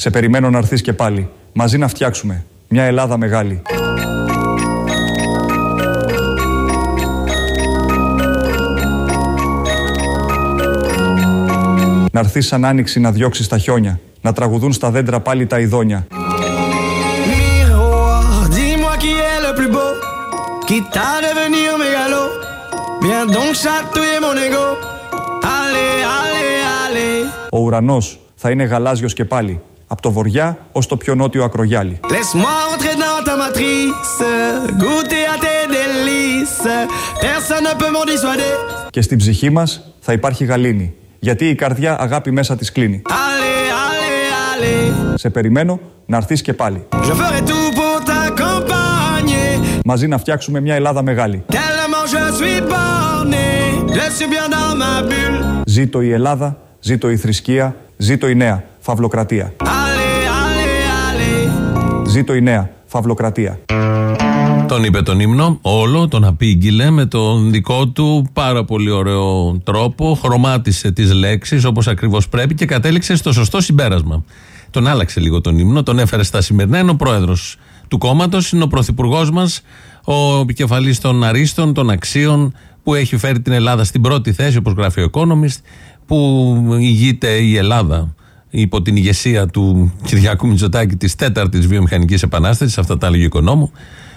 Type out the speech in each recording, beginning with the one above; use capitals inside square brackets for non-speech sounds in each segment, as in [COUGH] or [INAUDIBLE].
Σε περιμένω να έρθεις και πάλι. Μαζί να φτιάξουμε μια Ελλάδα μεγάλη. Να έρθεις σαν άνοιξη να διώξεις τα χιόνια. Να τραγουδούν στα δέντρα πάλι τα ειδόνια. Miroir, dis-moi qui est le plus beau, quitte à devenir mégalo. Viens donc chatouiller mon ego. Allez, allez, allez. Ο ουρανός θα είναι γαλάζιος και πάλι. Από το βοριά ως το πιο νότιο ακρογιάλι. Laisse-moi entrer dans ta matrice, goûter à tes délices. Personne ne peut m'en dissuader. Και στην ψυχή μας θα υπάρχει γαλήνη. Γιατί η καρδιά αγάπη μέσα της κλείνει. Allez, allez, allez. Σε περιμένω να έρθεις και πάλι. Je ferai tout pour t'accompagner. Μαζί να φτιάξουμε μια Ελλάδα μεγάλη. Tellement je suis borné, je suis bien dans ma bulle. Ζήτω η Ελλάδα, ζήτω η θρησκεία, ζήτω η νέα φαυλοκρατία. Allez, allez, allez. Ζήτω η νέα φαυλοκρατία. Τον είπε τον ύμνο, όλο, τον απήγγειλε με τον δικό του πάρα πολύ ωραίο τρόπο. Χρωμάτισε τις λέξεις όπως ακριβώς πρέπει και κατέληξε στο σωστό συμπέρασμα. Τον άλλαξε λίγο τον ύμνο, τον έφερε στα σημερινά. Είναι ο πρόεδρος του κόμματος, είναι ο πρωθυπουργός μας, ο επικεφαλής των αρίστων, των αξίων, που έχει φέρει την Ελλάδα στην πρώτη θέση, όπως γράφει ο Economist, που ηγείται η Ελλάδα υπό την ηγεσία του Κυριάκου Μητσοτάκη της τέταρτης βιομηχανικής επανάστασης, αυτά τα έλεγε ο οικονόμου.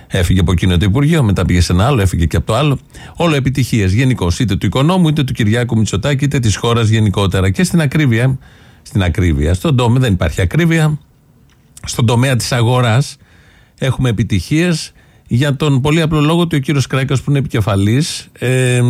Έφυγε από εκείνο το Υπουργείο, μετά πήγε σε ένα άλλο, έφυγε και από το άλλο. Όλο επιτυχίες γενικώ, είτε του οικονόμου, είτε του Κυριάκου Μητσοτάκη, είτε της χώρας γενικότερα. Και στην ακρίβεια, στην ακρίβεια, στον τομέα δεν υπάρχει ακρίβεια. Στον τομέα της αγοράς έχουμε επιτυχίες για τον πολύ απλό λόγο ότι ο κύριος Κράκας που είναι επικεφαλής ε,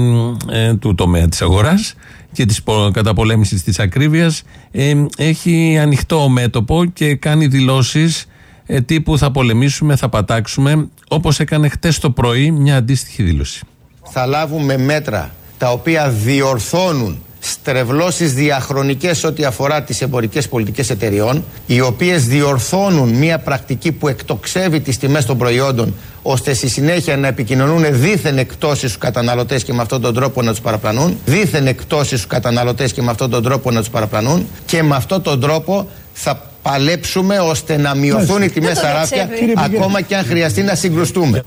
ε, του τομέα της αγοράς και της καταπολέμησης της ακρίβειας ε, έχει ανοιχτό μέτωπο και κάνει δηλώσεις ε, τύπου θα πολεμήσουμε, θα πατάξουμε, όπως έκανε χτες το πρωί μια αντίστοιχη δήλωση. θα λάβουμε μέτρα τα οποία διορθώνουν στρεβλώσεις διαχρονικές ό,τι αφορά τις εμπορικές πολιτικές εταιριών οι οποίες διορθώνουν μια πρακτική που εκτοξεύει τις τιμές των προϊόντων ώστε στη συνέχεια να επικοινωνούν δίθεν εκτόσεις στους καταναλωτές και με αυτόν τον τρόπο να τους παραπλανούν δίθεν εκτόσεις στους καταναλωτές και με αυτόν τον τρόπο να τους παραπλανούν και με αυτόν τον τρόπο θα παλέψουμε ώστε να μειωθούν οι τιμές στα ράφια ακόμα και αν χρειαστεί να συγκρουστούμε.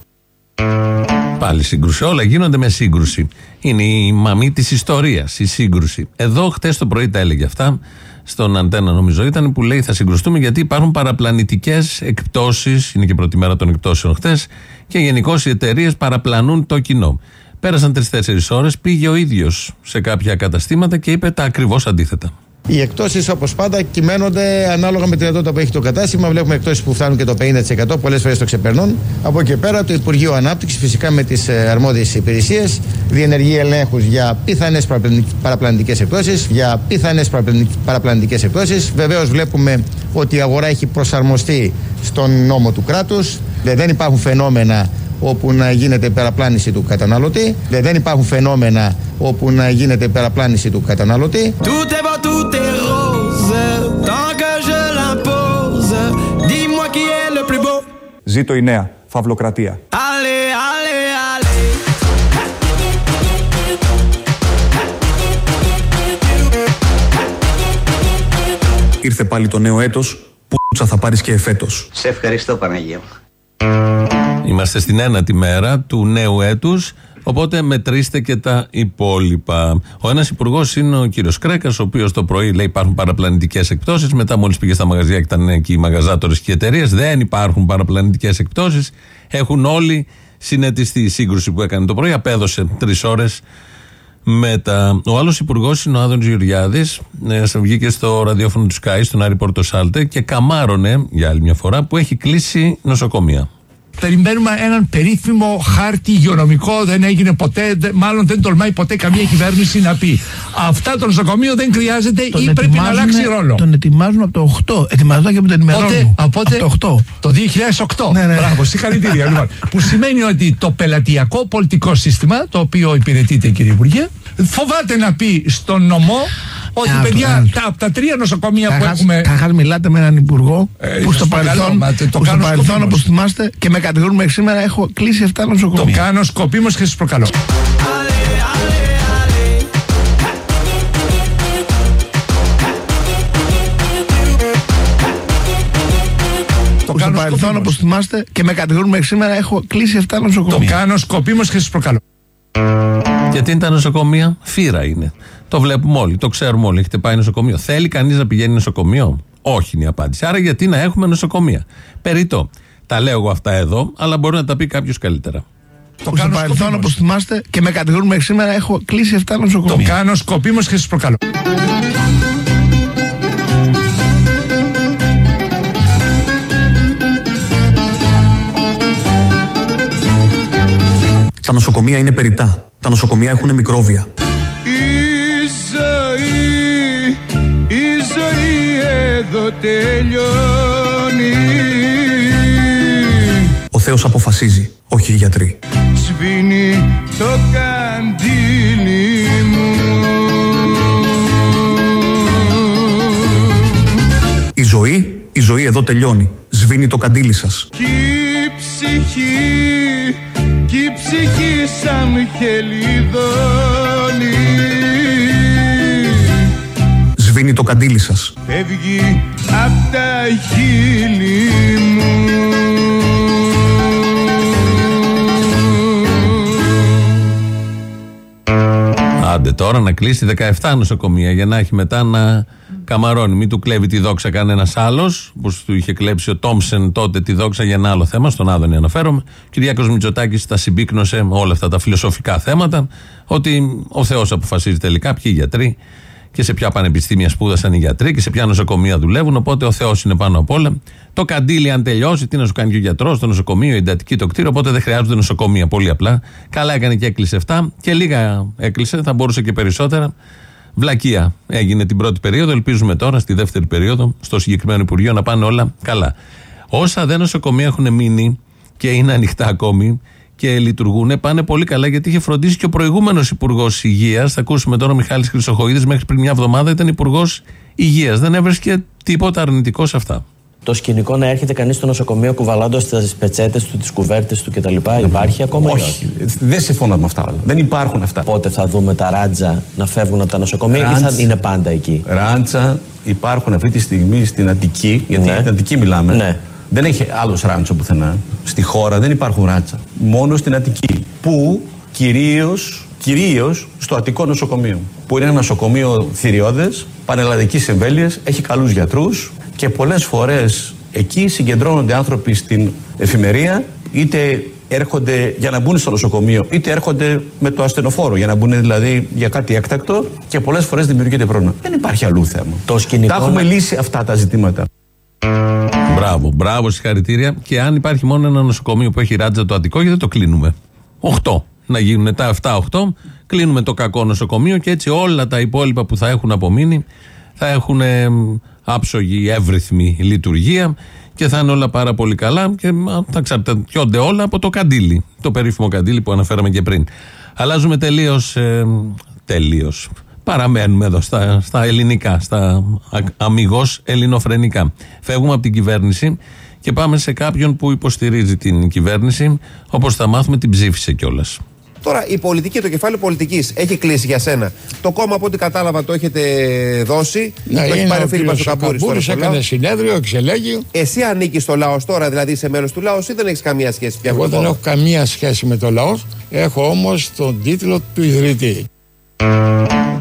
Πάλι σύγκρουση. Όλα γίνονται με σύγκρουση. Είναι η μαμή της ιστορίας, η σύγκρουση. Εδώ χτες το πρωί τα έλεγε αυτά. Στον Αντένα, νομίζω ήταν, που λέει θα συγκρουστούμε γιατί υπάρχουν παραπλανητικές εκπτώσεις. Είναι και πρώτη μέρα των εκπτώσεων χτες. Και γενικώς οι εταιρείες παραπλανούν το κοινό. Πέρασαν τρει-τέσσερι ώρες, πήγε ο ίδιος σε κάποια καταστήματα και είπε τα ακριβώς αντίθετα. Οι εκτόσεις, όπως πάντα, κυμαίνονται ανάλογα με τη δυνατότητα που έχει το κατάστημα. Βλέπουμε εκτόσεις που φτάνουν και το 50%, πολλές φορές το ξεπερνούν. Από εκεί πέρα, το Υπουργείο Ανάπτυξης, φυσικά με τις αρμόδιες υπηρεσίες, διενεργεί ελέγχους για πιθανές παραπλανητικές εκτόσεις. Για πιθανές παραπλανητικές εκτόσεις. Βεβαίως, βλέπουμε ότι η αγορά έχει προσαρμοστεί στον νόμο του κράτους. Δεν υπάρχουν φαινόμενα όπου να γίνεται παραπλάνηση του καταναλωτή. Δεν υπάρχουν φαινόμενα όπου να γίνεται παραπλάνηση του καταναλωτή. Tout est beau, tout est rose, tant que je l'impose. Dis-moi qui est le plus beau. Ζήτω η νέα φαυλοκρατία. Allez, allez, allez. Ήρθε πάλι το νέο έτος, που θα πάρεις και εφέτος. Σε ευχαριστώ Παναγία μου. Είμαστε στην ένατη μέρα του νέου έτους. Οπότε μετρήστε και τα υπόλοιπα. Ο ένας υπουργός είναι ο κύριος Κρέκας, ο οποίος το πρωί λέει υπάρχουν παραπλανητικές εκπτώσεις. Μετά, μόλις πήγε στα μαγαζιά και ήταν εκεί οι μαγαζάτορες και οι εταιρείες, δεν υπάρχουν παραπλανητικές εκπτώσεις. Έχουν όλοι συνετιστεί η σύγκρουση που έκανε το πρωί. Απέδωσε τρεις ώρες μετά. Ο άλλος υπουργός είναι ο Άδων Γεωργιάδης. Ε, βγήκε στο ραδιόφωνο του Sky, στον Άρη Πορτοσάλτε και καμάρωνε για άλλη μια φορά που έχει κλείσει νοσοκομεία. Περιμένουμε έναν περίφημο χάρτη υγειονομικό. Δεν έγινε ποτέ, δε- μάλλον δεν τολμάει ποτέ καμία κυβέρνηση να πει. Αυτά το νοσοκομείο δεν χρειάζεται ή πρέπει να ετοιμάζουνε- αλλάξει ρόλο. Τον ετοιμάζουν από το 8. Ετοιμαζόταν και με τον Πότε, ενημερώνουν. από πότε; το 8. Το 2008. Ναι, ναι. Μπράβο, συγχαρητήρια. λοιπόν. [LAUGHS] Που σημαίνει ότι το πελατειακό πολιτικό σύστημα, το οποίο υπηρετείται κύριε Υπουργέ, φοβάται να πει στον νομό ότι Άστο, παιδιά, άστο. τα, από τα τρία νοσοκομεία που Καταρχάς- έχουμε. Καταρχάς μιλάτε με έναν υπουργό Ε, που στο σας παρακαλώ, παρελθόν, μα, το που στο κάνω παρελθόν σκοπίμως. όπως θυμάστε και με κατηγορούν μέχρι σήμερα έχω κλείσει 7 Το νοσοκομεία. κάνω σκοπίμως και σας προκαλώ. Στο παρελθόν, όπως θυμάστε, και με κατηγορούν μέχρι σήμερα, έχω κλείσει 7 Το νοσοκομεία. κάνω σκοπίμως και σας προκαλώ. Γιατί είναι τα νοσοκομεία, φύρα είναι. Το βλέπουμε όλοι, το ξέρουμε όλοι. Έχετε πάει νοσοκομείο. Θέλει κανείς να πηγαίνει νοσοκομείο, Όχι είναι η απάντηση. Άρα γιατί να έχουμε νοσοκομεία; Περιτώ. Τα λέω εγώ αυτά εδώ, αλλά μπορεί να τα πει κάποιος καλύτερα. Το Στο κάνω παρελθόν, σκοπίμως. όπως θυμάστε, και με κατηγορούν μέχρι σήμερα, έχω κλείσει 7 Το νοσοκομεία. κάνω σκοπίμως και σας προκαλώ. Τα νοσοκομεία είναι περιτά. Τα νοσοκομεία έχουν μικρόβια. Τελειώνει Ο Θεός αποφασίζει, όχι οι γιατροί. Σβήνει το καντήλι μου Η ζωή, η ζωή εδώ τελειώνει. Σβήνει το καντήλι σας. Κι η ψυχή, κι η ψυχή σαν χελιδόνι Σβήνει το καντήλι σας. Φεύγει απ' τα χείλη μου Άντε τώρα να κλείσει 17 νοσοκομεία για να έχει μετά να καμαρώνει. Μην του κλέβει τη δόξα κανένας άλλος, που του είχε κλέψει ο Τόμσεν τότε τη δόξα για ένα άλλο θέμα, στον Άδωνη αναφέρομαι. Και ο Κυριάκος Μητσοτάκης τα συμπίκνωσε με όλα αυτά τα φιλοσοφικά θέματα, ότι ο Θεός αποφασίζει τελικά ποιοι γιατροί και σε ποια πανεπιστήμια σπούδασαν οι γιατροί και σε ποια νοσοκομεία δουλεύουν. Οπότε ο Θεός είναι πάνω απ' όλα. Το καντήλι, αν τελειώσει, τι να σου κάνει και ο γιατρός, το νοσοκομείο, η εντατική, το κτίριο. Οπότε δεν χρειάζονται νοσοκομεία. Πολύ απλά. Καλά έκανε και έκλεισε 7 και λίγα έκλεισε. Θα μπορούσε και περισσότερα. Βλακεία έγινε την πρώτη περίοδο. Ελπίζουμε τώρα στη δεύτερη περίοδο, στο συγκεκριμένο Υπουργείο, να πάνε όλα καλά. Όσα δεν νοσοκομεία έχουν μείνει και είναι ανοιχτά ακόμη και λειτουργούν, πάνε πολύ καλά γιατί είχε φροντίσει και ο προηγούμενος Υπουργός Υγείας. Θα ακούσουμε τώρα ο Μιχάλης Χρυσοχοίδης, μέχρι πριν μια εβδομάδα ήταν Υπουργός Υγείας. Δεν έβρισκε τίποτα αρνητικό σε αυτά. Το σκηνικό να έρχεται κανείς στο νοσοκομείο κουβαλώντας τις πετσέτες του, τις κουβέρτες του κτλ. Υπάρχει ακόμα ή Όχι, δεν συμφωνώ με αυτά όλα. Δεν υπάρχουν αυτά. Πότε θα δούμε τα ράτζα να φεύγουν από τα νοσοκομεία ή θα Ράτζ. είναι πάντα εκεί; Ράντσα υπάρχουν αυτή τη στιγμή στην Αττική, γιατί Ναι. για την Αττική μιλάμε. Ναι. Δεν έχει άλλος ράντσο πουθενά. Στη χώρα δεν υπάρχουν ράτσα. Μόνο στην Αττική. Που κυρίως κυρίως στο Αττικό νοσοκομείο. Που είναι ένα νοσοκομείο θηριώδες, πανελλαδικής εμβέλειας, έχει καλούς γιατρούς και πολλές φορές εκεί συγκεντρώνονται άνθρωποι στην εφημερία, είτε έρχονται για να μπουν στο νοσοκομείο, είτε έρχονται με το ασθενοφόρο για να μπουν δηλαδή για κάτι έκτακτο και πολλές φορές δημιουργείται πρόβλημα. Δεν υπάρχει αλλού θέμα. Το σκηνικό Τα έχουμε να- λύσει αυτά τα ζητήματα. Μπράβο, μπράβο, συγχαρητήρια. Και αν υπάρχει μόνο ένα νοσοκομείο που έχει ράτζα το Αττικό, γιατί δεν το κλείνουμε. 8. Να γίνουν τα 7-8, κλείνουμε το κακό νοσοκομείο και έτσι όλα τα υπόλοιπα που θα έχουν απομείνει θα έχουν ε, άψογη, εύρυθμη λειτουργία και θα είναι όλα πάρα πολύ καλά και μα, θα εξαρτιόνται όλα από το καντήλι. Το περίφημο καντήλι που αναφέραμε και πριν. Αλλάζουμε τελείως. Ε, τελείως. Παραμένουμε εδώ στα, στα ελληνικά, στα αμυγός ελληνοφρενικά. Φεύγουμε από την κυβέρνηση και πάμε σε κάποιον που υποστηρίζει την κυβέρνηση, όπως θα μάθουμε την ψήφισε κιόλας. Τώρα η πολιτική, το κεφάλαιο πολιτικής έχει κλείσει για σένα. Το κόμμα από ό,τι κατάλαβα το έχετε δώσει. Ναι, το έχει είναι πάρει ο ο Φίλιππας κύριος ο Καμπούρης τώρα Καμπούρης στο έκανε λαό. συνέδριο, εξελέγει. Εσύ ανήκεις στο λαός τώρα, δηλαδή είσαι μέλος του λαούς ή δεν έχεις καμία σχέση πια με Εγώ το δεν κόμμα; έχω καμία σχέση με το λαός. Έχω όμως τον τίτλο του ιδρυτή.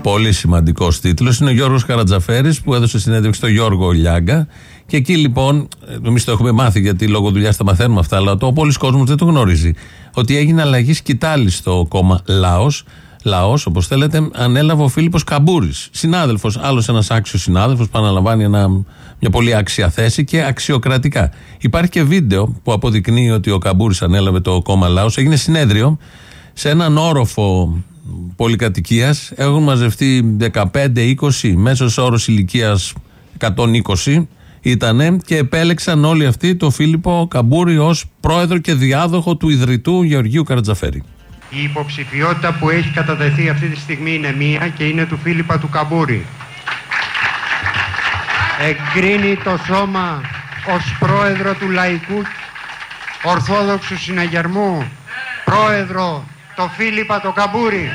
Πολύ σημαντικός τίτλος. Είναι ο Γιώργος Καρατζαφέρης που έδωσε συνέντευξη στο Γιώργο Λιάγκα. Και εκεί λοιπόν, εμείς το έχουμε μάθει γιατί λόγω δουλειάς τα μαθαίνουμε αυτά, αλλά το πολλοί κόσμος δεν το γνωρίζει. Ότι έγινε αλλαγή σκητάλη στο κόμμα Λάος. Λαό, όπως θέλετε, ανέλαβε ο Φίλιππος Καμπούρης. Συνάδελφος, άλλος ένας άξιος συνάδελφος που αναλαμβάνει ένα, μια πολύ άξια θέση και αξιοκρατικά. Υπάρχει και βίντεο που αποδεικνύει ότι ο Καμπούρης ανέλαβε το κόμμα Λάος. Έγινε συνέδριο σε έναν όροφο πολυκατοικίας. Έχουν μαζευτεί 15-20, μέσος όρος ηλικίας 120 ήτανε και επέλεξαν όλοι αυτοί το Φίλιππο Καμπούρη ως πρόεδρο και διάδοχο του ιδρυτού Γεωργίου Καρατζαφέρη. Η υποψηφιότητα που έχει κατατεθεί αυτή τη στιγμή είναι μία και είναι του Φίλιππα του Καμπούρη. Εγκρίνει το σώμα ως πρόεδρο του Λαϊκού Ορθόδοξου Συναγερμού πρόεδρο το Φίλιππα το Καμπούρη.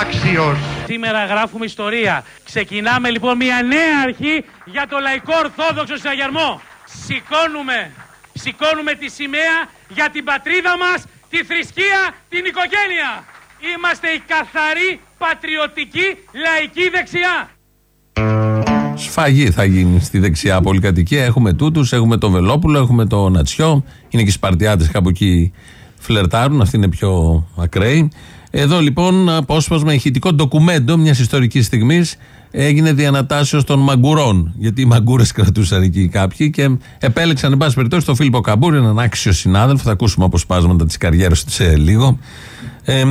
Άξιος Σήμερα γράφουμε ιστορία. Ξεκινάμε λοιπόν μια νέα αρχή για το λαϊκό ορθόδοξο συναγερμό. Σηκώνουμε, σηκώνουμε τη σημαία για την πατρίδα μας, τη θρησκεία, την οικογένεια. Είμαστε η καθαρή πατριωτική λαϊκή δεξιά. Σφαγή θα γίνει στη δεξιά πολυκατοικία. Έχουμε τούτους, έχουμε το Βελόπουλο, έχουμε το Νατσιό. Είναι και οι Σπαρτιάτες κάπου εκεί φλερτάρουν. Αυτοί είναι πιο ακραίοι. Εδώ λοιπόν απόσπασμα ηχητικό ντοκουμέντο μιας ιστορικής στιγμής έγινε διανατάσεως των μαγκουρών. Γιατί οι μαγκούρες κρατούσαν εκεί κάποιοι και επέλεξαν, εν πάση περιπτώσει, τον Φίλιππο Καμπούρη, έναν άξιο συνάδελφο. Θα ακούσουμε αποσπάσματα της καριέρας του σε λίγο. Ε,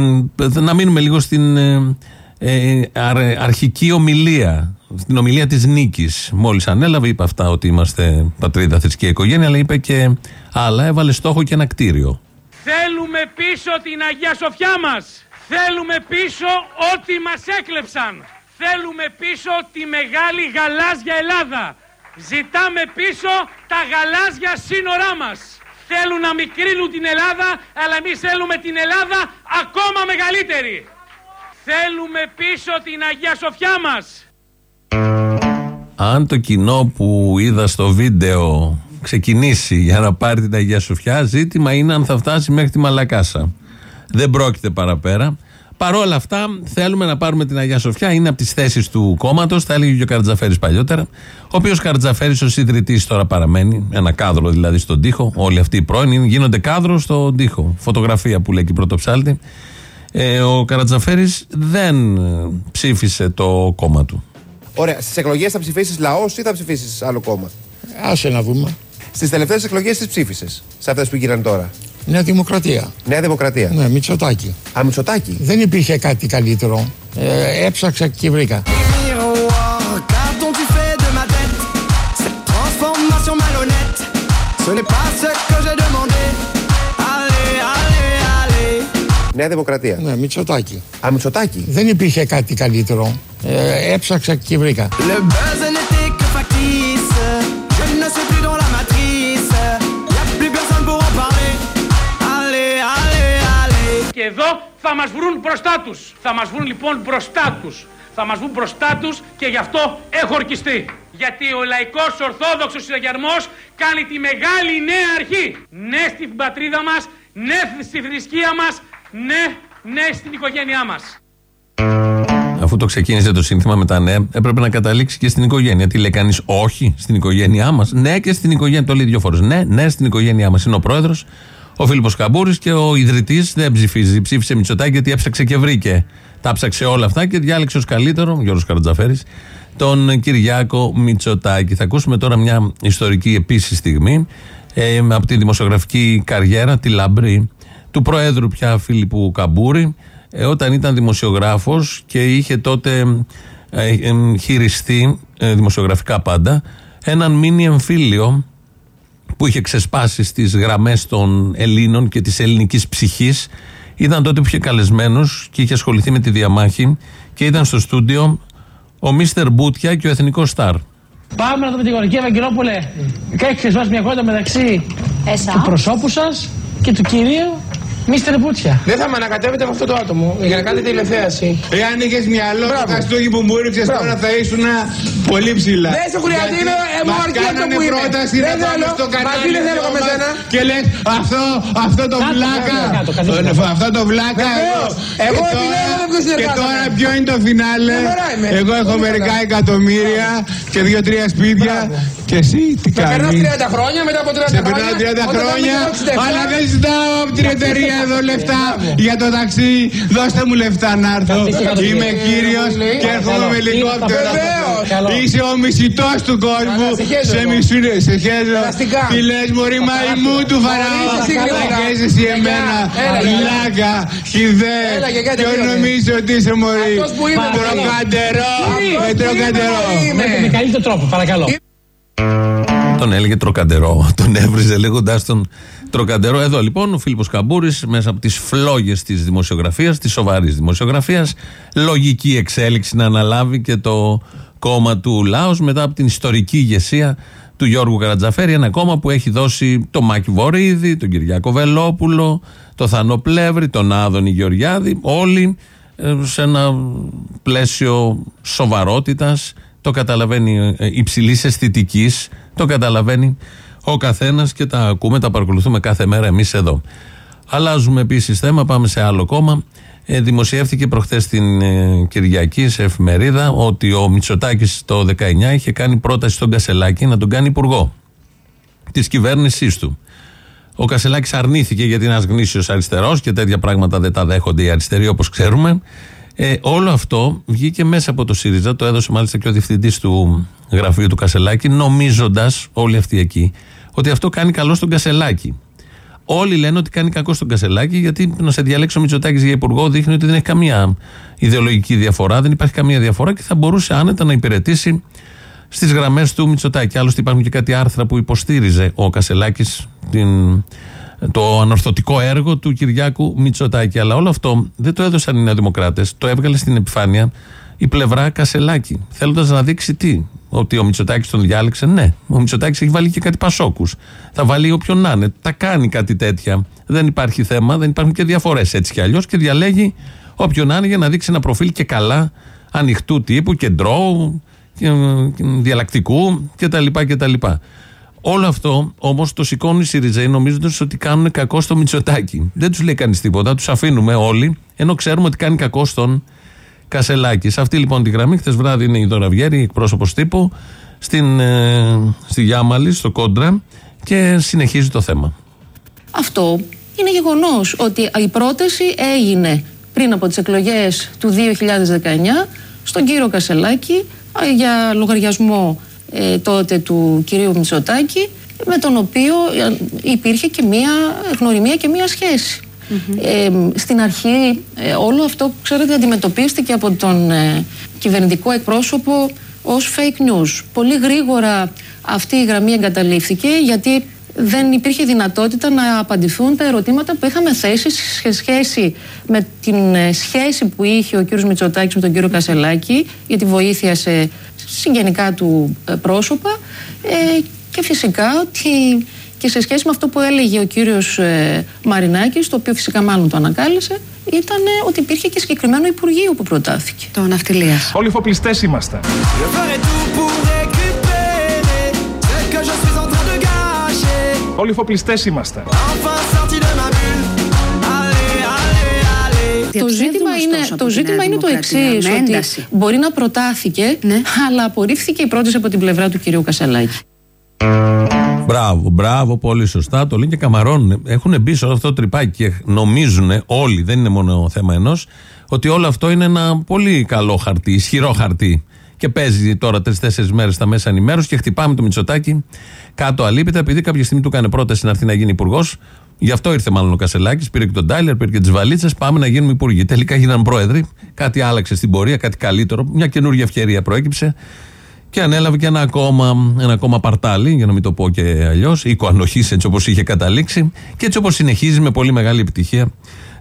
να μείνουμε λίγο στην ε, ε, αρχική ομιλία. Στην ομιλία της νίκης Μόλις ανέλαβε είπε αυτά ότι είμαστε πατρίδα θρησκεία οικογένεια Αλλά είπε και άλλα Έβαλε στόχο και ένα κτίριο Θέλουμε πίσω την Αγία Σοφιά μας. Θέλουμε πίσω ό,τι μας έκλεψαν. Θέλουμε πίσω τη μεγάλη γαλάζια Ελλάδα. Ζητάμε πίσω τα γαλάζια σύνορά μας. Θέλουν να μικρύνουν την Ελλάδα Αλλά εμείς θέλουμε την Ελλάδα ακόμα μεγαλύτερη. Θέλουμε πίσω την Αγία Σοφιά μας. Αν το κοινό που είδα στο βίντεο ξεκινήσει για να πάρει την Αγία Σοφιά, ζήτημα είναι αν θα φτάσει μέχρι τη Μαλακάσα. Δεν πρόκειται παραπέρα. Παρ' όλα αυτά, θέλουμε να πάρουμε την Αγία Σοφιά. Είναι από τις θέσεις του κόμματος, θα έλεγε και ο Καρτζαφέρη παλιότερα. Ο οποίος Καρτζαφέρη ω ιδρυτή τώρα παραμένει. Ένα κάδρο δηλαδή στον τοίχο. Όλοι αυτοί οι πρώην γίνονται κάδρο στον τοίχο. Φωτογραφία που λέει και η πρωτοψάλτη. Ε, ο Καρατζαφέρης δεν ε, ψήφισε το κόμμα του. Ωραία. Στις εκλογές θα ψηφίσεις λαός ή θα ψηφίσεις άλλο κόμμα; Άσε να δούμε. Στις τελευταίες εκλογές τις ψήφισες, σε αυτές που γίνανε τώρα; Νέα Δημοκρατία. Νέα Δημοκρατία. Ναι, Μητσοτάκη. Α, Μητσοτάκη. Δεν υπήρχε κάτι καλύτερο. Ε, έψαξα και βρήκα. Ce n'est pas ce que j'ai demandé. Νέα Δημοκρατία. Ναι, Μητσοτάκη. Α, Μητσοτάκη. Δεν υπήρχε κάτι καλύτερο. Ε, έψαξα και βρήκα. Και εδώ θα μας βρουν μπροστά τους. Θα μας βρουν λοιπόν μπροστά τους. Θα μας βρουν μπροστά τους και γι' αυτό έχω ορκιστεί. Γιατί ο λαϊκός ορθόδοξος συναγερμός κάνει τη μεγάλη νέα αρχή. Ναι στην πατρίδα μας, ναι στη θρησκεία μας, ναι, ναι στην οικογένειά μας. Αφού το ξεκίνησε το σύνθημα με τα ναι, έπρεπε να καταλήξει και στην οικογένεια. Τι λέει κανείς, Όχι στην οικογένειά μας. Ναι, και στην οικογένεια. Το λέει δύο φορές. Ναι, ναι, στην οικογένειά μας. Είναι ο πρόεδρος, ο Φίλιππος Καμπούρης και ο ιδρυτής δεν ψηφίζει. Ψήφισε Μητσοτάκη γιατί έψαξε και βρήκε. Τα ψάξε όλα αυτά και διάλεξε ως καλύτερο, Γιώργος Καρατζαφέρης, τον Κυριάκο Μητσοτάκη. Θα ακούσουμε τώρα μια ιστορική επίσης στιγμή ε, από τη δημοσιογραφική καριέρα, τη λαμπρή του Προέδρου πια Φίλιππου Καμπούρη ε, όταν ήταν δημοσιογράφος και είχε τότε ε, ε, χειριστεί δημοσιογραφικά πάντα έναν μίνι εμφύλιο που είχε ξεσπάσει στις γραμμές των Ελλήνων και της ελληνικής ψυχής ήταν τότε που είχε καλεσμένους και είχε ασχοληθεί με τη διαμάχη και ήταν στο στούντιο ο Μίστερ Μπούτια και ο Εθνικός Σταρ. Πάμε να δούμε την Γορική Ευαγγελόπουλε. Έχει ξεσπάσει μια κόντα μεταξύ του προσώπου σας και του κυρίου Μίστερ Μπούτσια. Δεν θα με ανακατεύετε με αυτό το άτομο για να κάνετε τηλεθέαση. Εάν είχες μυαλό, το καστούκι που μου ρίξε τώρα θα ήσουν πολύ ψηλά. Δεν σε χρειάζεται, είναι εμόρκη αυτό που είναι. πρόταση να πάμε στο κανάλι δεν θέλω με σένα. Και λες αυτό, αυτό το βλάκα. Αυτό το βλάκα. Εγώ επιλέγω ποιος είναι Και τώρα ποιο είναι το φινάλε; Εγώ έχω μερικά εκατομμύρια και δύο-τρία σπίτια. Και εσύ τι κάνεις; Περνά 30 χρόνια μετά από 30 χρόνια. Σε περνάω 30 χρόνια, αλλά δεν ζητάω από την εταιρεία εδώ λεφτά για το ταξί. Δώστε μου λεφτά να έρθω. Είμαι κύριος και έρχομαι με ελικόπτερο. Είσαι ο μισητός του κόσμου. Σε μισούν, σε χέζω. Τι λες, Μωρή μου του Φαραώ. Θα εσύ εμένα. Λάκα, χιδέ. Ποιο νομίζω ότι είσαι Μωρή. Τροκαντερό. Με τροκαντερό. Με καλύτερο τρόπο, παρακαλώ. Τον έλεγε τροκαντερό. Τον έβριζε λέγοντάς τον τροκαντερό. Εδώ λοιπόν ο Φίλιππος Καμπούρης μέσα από τις φλόγες της δημοσιογραφίας, της σοβαρής δημοσιογραφίας, λογική εξέλιξη να αναλάβει και το κόμμα του Λάος μετά από την ιστορική ηγεσία του Γιώργου Καρατζαφέρη. Ένα κόμμα που έχει δώσει το Μάκη Βορύδη, τον Κυριάκο Βελόπουλο, το Θανό Πλεύρη, τον Άδωνη Γεωργιάδη. Όλοι ε, σε ένα πλαίσιο σοβαρότητας. Το καταλαβαίνει ε, υψηλής αισθητικής. Το καταλαβαίνει ο καθένας και τα ακούμε, τα παρακολουθούμε κάθε μέρα εμείς εδώ. Αλλάζουμε επίσης θέμα, πάμε σε άλλο κόμμα. Ε, δημοσιεύτηκε προχθές στην ε, Κυριακή σε εφημερίδα ότι ο Μητσοτάκης το 19 είχε κάνει πρόταση στον Κασελάκη να τον κάνει υπουργό της κυβέρνησής του. Ο Κασελάκης αρνήθηκε γιατί είναι ένας γνήσιος αριστερός και τέτοια πράγματα δεν τα δέχονται οι αριστεροί όπως ξέρουμε. Ε, όλο αυτό βγήκε μέσα από το ΣΥΡΙΖΑ, το έδωσε μάλιστα και ο διευθυντής του γραφείου του Κασελάκη, νομίζοντας όλοι αυτοί εκεί ότι αυτό κάνει καλό στον Κασελάκη. Όλοι λένε ότι κάνει κακό στον Κασελάκη, γιατί να σε διαλέξει ο Μητσοτάκης για υπουργό δείχνει ότι δεν έχει καμία ιδεολογική διαφορά, δεν υπάρχει καμία διαφορά και θα μπορούσε άνετα να υπηρετήσει στις γραμμές του Μητσοτάκη. Άλλωστε, υπάρχουν και κάτι άρθρα που υποστήριζε ο Κασελάκης το ανορθωτικό έργο του Κυριάκου Μητσοτάκη. Αλλά όλο αυτό δεν το έδωσαν οι Νεοδημοκράτες, το έβγαλε στην επιφάνεια η πλευρά Κασελάκη. Θέλοντας να δείξει τι, ότι ο Μητσοτάκης τον διάλεξε. Ναι, ο Μητσοτάκης έχει βάλει και κάτι πασόκους. Θα βάλει όποιον να είναι. Τα κάνει κάτι τέτοια. Δεν υπάρχει θέμα, δεν υπάρχουν και διαφορές έτσι κι αλλιώς και διαλέγει όποιον να είναι για να δείξει ένα προφίλ και καλά ανοιχτού τύπου, κεντρώου, διαλλακτικού κτλ. Όλο αυτό όμως το σηκώνουν οι Σιριζέοι νομίζοντας ότι κάνουν κακό στο Μητσοτάκη. Δεν τους λέει κανείς τίποτα, τους αφήνουμε όλοι, ενώ ξέρουμε ότι κάνει κακό στον Κασελάκη. Σε αυτή λοιπόν τη γραμμή, χθες βράδυ είναι η Δώρα Βιέρη, εκπρόσωπος τύπου, στην, ε, στη Γιάμαλη, στο Κόντρα και συνεχίζει το θέμα. Αυτό είναι γεγονός ότι η πρόταση έγινε πριν από τις εκλογές του 2019 στον κύριο Κασελάκη για λογαριασμό ε, τότε του κυρίου Μητσοτάκη με τον οποίο ε, υπήρχε και μία γνωριμία και μία σχέση. Ε, στην αρχή όλο αυτό, ξέρετε, αντιμετωπίστηκε από τον κυβερνητικό εκπρόσωπο ως fake news. Πολύ γρήγορα αυτή η γραμμή εγκαταλείφθηκε γιατί δεν υπήρχε δυνατότητα να απαντηθούν τα ερωτήματα που είχαμε θέσει σε σχέση με την σχέση που είχε ο κύριος Μητσοτάκης με τον κύριο Κασελάκη για τη βοήθεια σε συγγενικά του ε, πρόσωπα ε, και φυσικά ότι και σε σχέση με αυτό που έλεγε ο κύριος ε, Μαρινάκης, το οποίο φυσικά μάλλον το ανακάλυψε, ήταν ότι υπήρχε και συγκεκριμένο Υπουργείο που προτάθηκε. Το ναυτιλίας. Όλοι φοπλιστές είμαστε. Όλοι φοπλιστές είμαστε. Το ζήτημα είναι το, ζήτημα είναι το εξής: Ότι μπορεί να προτάθηκε, ναι. αλλά απορρίφθηκε η πρόταση από την πλευρά του κυρίου Κασαλάκη. Μπράβο, μπράβο, πολύ σωστά. Το λένε και καμαρώνουν. Έχουν μπει σε όλο αυτό το τρυπάκι και νομίζουν όλοι, δεν είναι μόνο θέμα ενός, ότι όλο αυτό είναι ένα πολύ καλό χαρτί, ισχυρό χαρτί. Και παίζει τώρα τρει-τέσσερι μέρες στα μέσα ενημέρωσης και χτυπάμε το Μητσοτάκι κάτω αλήπητα, επειδή κάποια στιγμή του έκανε πρόταση να έρθει να γίνει υπουργός. Γι' αυτό ήρθε μάλλον ο Κασελάκης, πήρε και τον Τάιλερ, πήρε και τις βαλίτσες. Πάμε να γίνουμε υπουργοί. Τελικά γίνανε πρόεδροι. Κάτι άλλαξε στην πορεία, κάτι καλύτερο. Μια καινούργια ευκαιρία προέκυψε. Και ανέλαβε και ένα ακόμα, ένα ακόμα παρτάλι, για να μην το πω και αλλιώς, οίκο ανοχή έτσι όπως είχε καταλήξει. Και έτσι όπως συνεχίζει με πολύ μεγάλη επιτυχία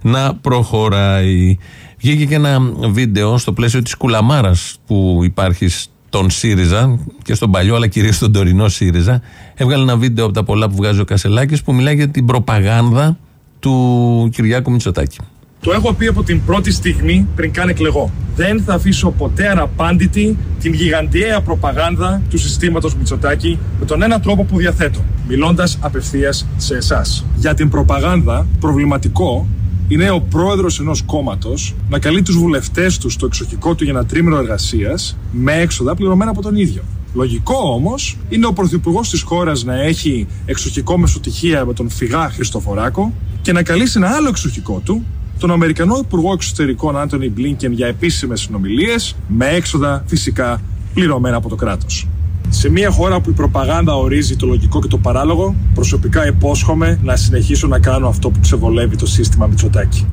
να προχωράει. Βγήκε και ένα βίντεο στο πλαίσιο της Κουλαμάρας που υπάρχει στον ΣΥΡΙΖΑ και στον παλιό, αλλά κυρίως στον τωρινό ΣΥΡΙΖΑ. Έβγαλε ένα βίντεο από τα πολλά που βγάζει ο Κασελάκης που μιλάει για την προπαγάνδα του Κυριάκου Μητσοτάκη. Το έχω πει από την πρώτη στιγμή πριν καν εκλεγώ. Δεν θα αφήσω ποτέ αναπάντητη την γιγαντιαία προπαγάνδα του συστήματος Μητσοτάκη με τον ένα τρόπο που διαθέτω, μιλώντας απευθείας σε εσάς. Για την προπαγάνδα, προβληματικό είναι ο πρόεδρος ενός κόμματος να καλεί τους βουλευτές τους στο εξοχικό του για ένα τρίμηνο εργασίας με έξοδα πληρωμένα από τον ίδιο. Λογικό όμως είναι ο πρωθυπουργός της χώρας να έχει εξοχικό μεσοτυχία με τον φυγά Χριστοφοράκο και να καλήσει ένα άλλο εξοχικό του, τον Αμερικανό Υπουργό Εξωτερικών Άντωνι Μπλίνκεν για επίσημες συνομιλίες με έξοδα φυσικά πληρωμένα από το κράτος. Σε μια χώρα που η προπαγάνδα ορίζει το λογικό και το παράλογο, προσωπικά υπόσχομαι να συνεχίσω να κάνω αυτό που ξεβολεύει το σύστημα Μητσοτάκη.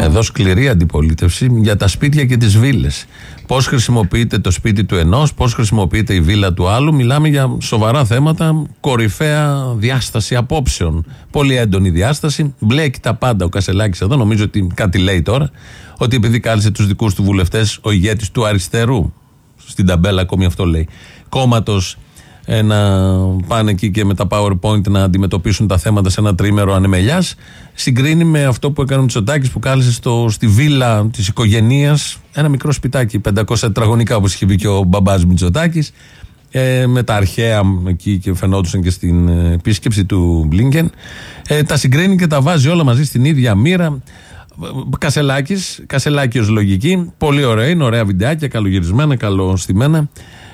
Εδώ σκληρή αντιπολίτευση για τα σπίτια και τις βίλες. Πώς χρησιμοποιείται το σπίτι του ενός, πώς χρησιμοποιείται η βίλα του άλλου. Μιλάμε για σοβαρά θέματα, κορυφαία διάσταση απόψεων. Πολύ έντονη διάσταση. Μπλέκει τα πάντα ο Κασελάκης εδώ. Νομίζω ότι κάτι λέει τώρα. Ότι επειδή κάλεσε τους δικούς του βουλευτές ο ηγέτης του αριστερού, στην ταμπέλα ακόμη αυτό λέει, κόμματος ε, να πάνε εκεί και με τα PowerPoint να αντιμετωπίσουν τα θέματα σε ένα τρίμερο ανεμελιάς. Συγκρίνει με αυτό που έκανε ο Μητσοτάκης που κάλεσε στο, στη βίλα της οικογένεια ένα μικρό σπιτάκι, 500 τετραγωνικά όπως είχε πει και ο μπαμπάς Μητσοτάκης. Ε, με τα αρχαία εκεί και φαινόντουσαν και στην ε, επίσκεψη του Μπλίνκεν. Ε, τα συγκρίνει και τα βάζει όλα μαζί στην ίδια μοίρα. Κασελάκης, Κασελάκη ω λογική. Πολύ ωραία, είναι ωραία βιντεάκια, καλογυρισμένα, καλοστημένα.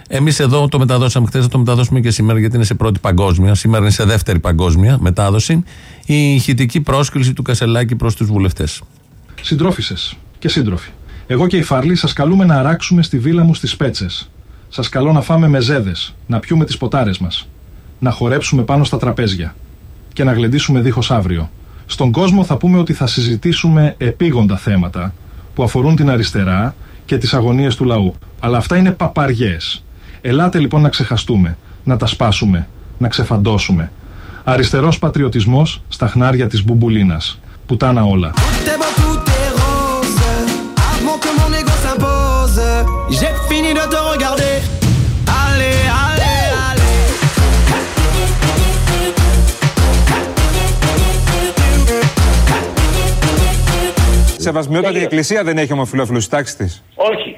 Εμείς εδώ το μεταδώσαμε χθες, θα το μεταδώσουμε και σήμερα γιατί είναι σε πρώτη παγκόσμια. Σήμερα είναι σε δεύτερη παγκόσμια μετάδοση. Η ηχητική πρόσκληση του Κασελάκη προς τους βουλευτές. Συντρόφισε και σύντροφοι. Εγώ και η Φαρλή σας καλούμε να αράξουμε στη βίλα μου στις Πέτσες. Σας καλώ να φάμε μεζέδες, να πιούμε τις ποτάρες μας, να χορέψουμε πάνω στα τραπέζια και να γλεντήσουμε δίχως αύριο. Στον κόσμο θα πούμε ότι θα συζητήσουμε επίγοντα θέματα που αφορούν την αριστερά και τις αγωνίες του λαού. Αλλά αυτά είναι παπαριές. Ελάτε λοιπόν να ξεχαστούμε, να τα σπάσουμε, να ξεφαντώσουμε. Αριστερός πατριωτισμός στα χνάρια της μπουμπουλίνας. Πουτάνα όλα. Σεβασμιότατη εκκλησία δεν έχει ομοφυλόφιλους στη τάξη της. Όχι.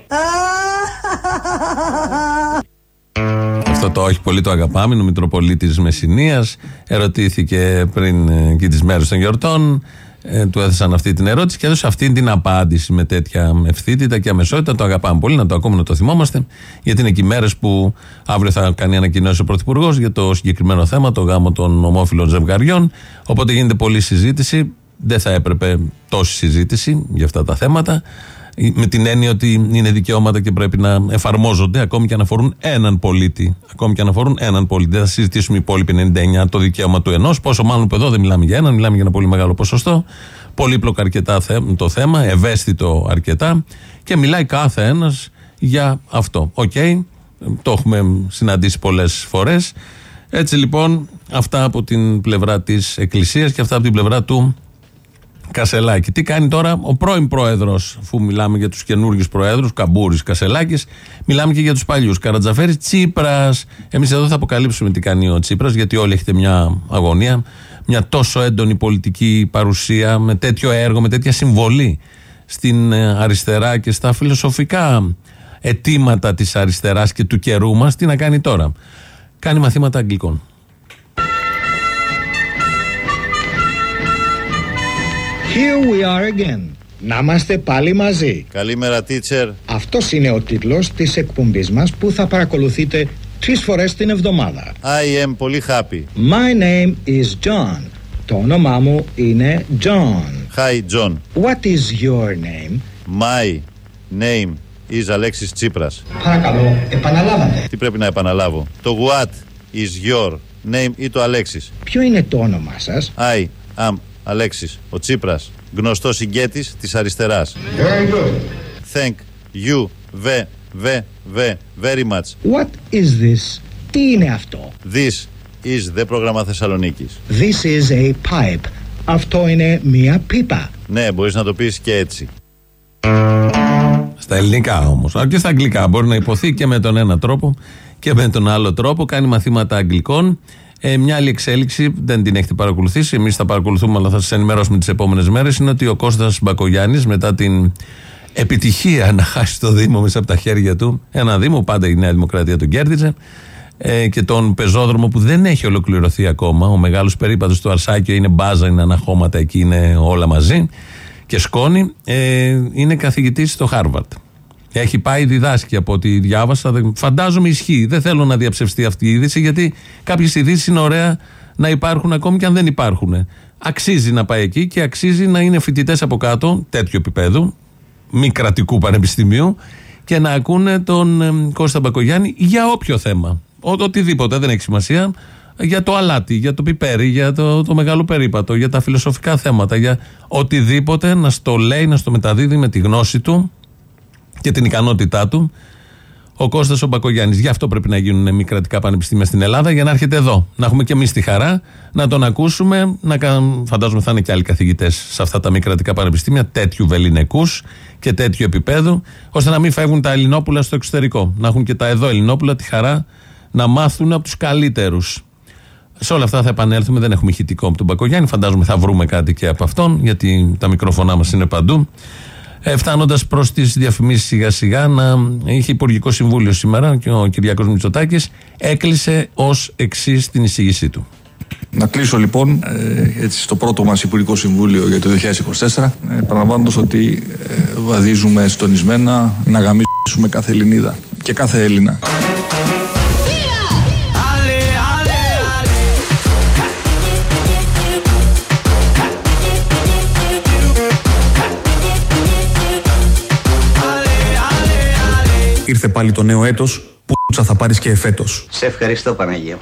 Αυτό το όχι πολύ το αγαπάμε. Είναι ο Μητροπολίτης Μεσσηνίας. Ερωτήθηκε πριν ε, και τις μέρες των γιορτών. Ε, του έθεσαν αυτή την ερώτηση και έδωσε αυτή την απάντηση με τέτοια ευθύτητα και αμεσότητα. Το αγαπάμε πολύ, να το ακούμε, να το θυμόμαστε. Γιατί είναι και οι μέρες που αύριο θα κάνει ανακοινώσεις ο Πρωθυπουργός για το συγκεκριμένο θέμα, το γάμο των ομόφυλων ζευγαριών. Οπότε γίνεται πολλή συζήτηση. Δεν θα έπρεπε τόση συζήτηση για αυτά τα θέματα. Με την έννοια ότι είναι δικαιώματα και πρέπει να εφαρμόζονται ακόμη και αν αφορούν έναν πολίτη. Ακόμη και αν αφορούν έναν πολίτη. Δεν θα συζητήσουμε οι υπόλοιποι 99 το δικαίωμα του ενός. Πόσο μάλλον που εδώ δεν μιλάμε για έναν, μιλάμε για ένα πολύ μεγάλο ποσοστό. Πολύπλοκο αρκετά το θέμα, ευαίσθητο αρκετά. Και μιλάει κάθε ένας για αυτό. Οκ, το έχουμε συναντήσει πολλές φορές. Έτσι λοιπόν, αυτά από την πλευρά της Εκκλησίας και αυτά από την πλευρά του Κασελάκη. Τι κάνει τώρα ο πρώην πρόεδρος, αφού μιλάμε για τους καινούριου προέδρους, Καμπούρης, Κασελάκης, μιλάμε και για τους παλιούς. Καρατζαφέρης, Τσίπρας. Εμείς εδώ θα αποκαλύψουμε τι κάνει ο Τσίπρας, γιατί όλοι έχετε μια αγωνία, μια τόσο έντονη πολιτική παρουσία, με τέτοιο έργο, με τέτοια συμβολή στην ε, αριστερά και στα φιλοσοφικά αιτήματα της αριστεράς και του καιρού μας. Τι να κάνει τώρα. Κάνει μαθήματα αγγλικών. Here we are again. Να είμαστε πάλι μαζί. Καλημέρα, teacher. Αυτός είναι ο τίτλος της εκπομπής μας που θα παρακολουθείτε τρεις φορές την εβδομάδα. I am πολύ happy. My name is John. Το όνομά μου είναι John. Hi, John. What is your name? My name is Alexis Tsipras. Παρακαλώ, επαναλάβατε. Τι πρέπει να επαναλάβω; Το what is your name ή το Alexis; Ποιο είναι το όνομά σας; I am Alexis, ο Τσίπρας, γνωστός ηγέτης της αριστεράς. Very good. Thank you ve, ve, ve, very much. What is this? Τι είναι αυτό; This is the πρόγραμμα Θεσσαλονίκης. This is a pipe. Αυτό είναι μία πίπα. Ναι, μπορείς να το πεις και έτσι. Στα ελληνικά όμως. Και στα αγγλικά. Μπορεί να υποθεί και με τον ένα τρόπο και με τον άλλο τρόπο. Κάνει μαθήματα αγγλικών. Ε, μια άλλη εξέλιξη, δεν την έχετε παρακολουθήσει. Εμείς θα παρακολουθούμε, αλλά θα σας ενημερώσουμε τις επόμενες μέρες. Είναι ότι ο Κώστας Μπακογιάννης, μετά την επιτυχία να χάσει το Δήμο μέσα από τα χέρια του, ένα Δήμο, πάντα η Νέα Δημοκρατία τον κέρδιζε, ε, και τον πεζόδρομο που δεν έχει ολοκληρωθεί ακόμα. Ο μεγάλος περίπατος του Αρσάκιο είναι μπάζα, είναι αναχώματα εκεί, είναι όλα μαζί. Και σκόνη, ε, είναι καθηγητής στο Χάρβαρτ. Έχει πάει διδάσκει από ό,τι διάβασα. Δεν- Φαντάζομαι ισχύει. Δεν θέλω να διαψευστεί αυτή η είδηση, γιατί κάποιες ειδήσεις είναι ωραία να υπάρχουν ακόμη και αν δεν υπάρχουν. Αξίζει να πάει εκεί και αξίζει να είναι φοιτητές από κάτω, τέτοιου επίπεδου, μη κρατικού πανεπιστημίου, και να ακούνε τον εμ, Κώστα Μπακογιάννη για όποιο θέμα. Ο, οτιδήποτε, δεν έχει σημασία. Για το αλάτι, για το πιπέρι, για το, το μεγάλο περίπατο, για τα φιλοσοφικά θέματα, για οτιδήποτε να στο λέει, να στο μεταδίδει με τη γνώση του και την ικανότητά του ο Κώστας ο Μπακογιάννης. Γι' αυτό πρέπει να γίνουν μη κρατικά πανεπιστήμια στην Ελλάδα για να έρχεται εδώ. Να έχουμε και εμείς τη χαρά να τον ακούσουμε. Να, κα- φαντάζομαι θα είναι και άλλοι καθηγητές σε αυτά τα μη κρατικά πανεπιστήμια τέτοιου βεληνικούς και τέτοιου επίπεδου, ώστε να μην φεύγουν τα Ελληνόπουλα στο εξωτερικό. Να έχουν και τα εδώ Ελληνόπουλα τη χαρά να μάθουν από τους καλύτερους. Σε όλα αυτά θα επανέλθουμε. Δεν έχουμε ηχητικό από τον Μπακογιάννη. Φαντάζομαι θα βρούμε κάτι και από αυτόν, γιατί τα μικρόφωνά μας είναι παντού. Ε, Φτάνοντας προς τις διαφημίσεις σιγά σιγά, να είχε Υπουργικό Συμβούλιο σήμερα και ο Κυριακός Μητσοτάκης έκλεισε ως εξής την εισήγησή του. Να κλείσω λοιπόν ε, έτσι, στο πρώτο μας Υπουργικό Συμβούλιο για το 2024 ε, παραλαμβάνοντας ότι ε, βαδίζουμε στονισμένα να γαμίσουμε κάθε Ελληνίδα και κάθε Έλληνα. Ήρθε πάλι το νέο έτος, που θα πάρεις και εφέτος. Σε ευχαριστώ Παναγία.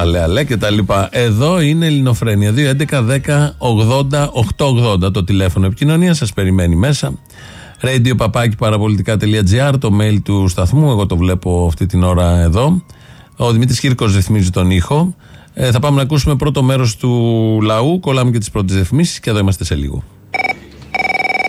Αλέ αλέ και τα λοιπά. Εδώ είναι Ελληνοφρένια. 2, 11, 10, 80, 880 το τηλέφωνο επικοινωνίας. Σας περιμένει μέσα. Radio παπάκι παραπολιτικά.gr το mail του σταθμού. Εγώ το βλέπω αυτή την ώρα εδώ. Ο Δημήτρης Κύρκος ρυθμίζει τον ήχο. Ε, θα πάμε να ακούσουμε πρώτο μέρος του λαού. Κολλάμε και τις πρώτες ρυθμίσει και εδώ είμαστε σε λίγο.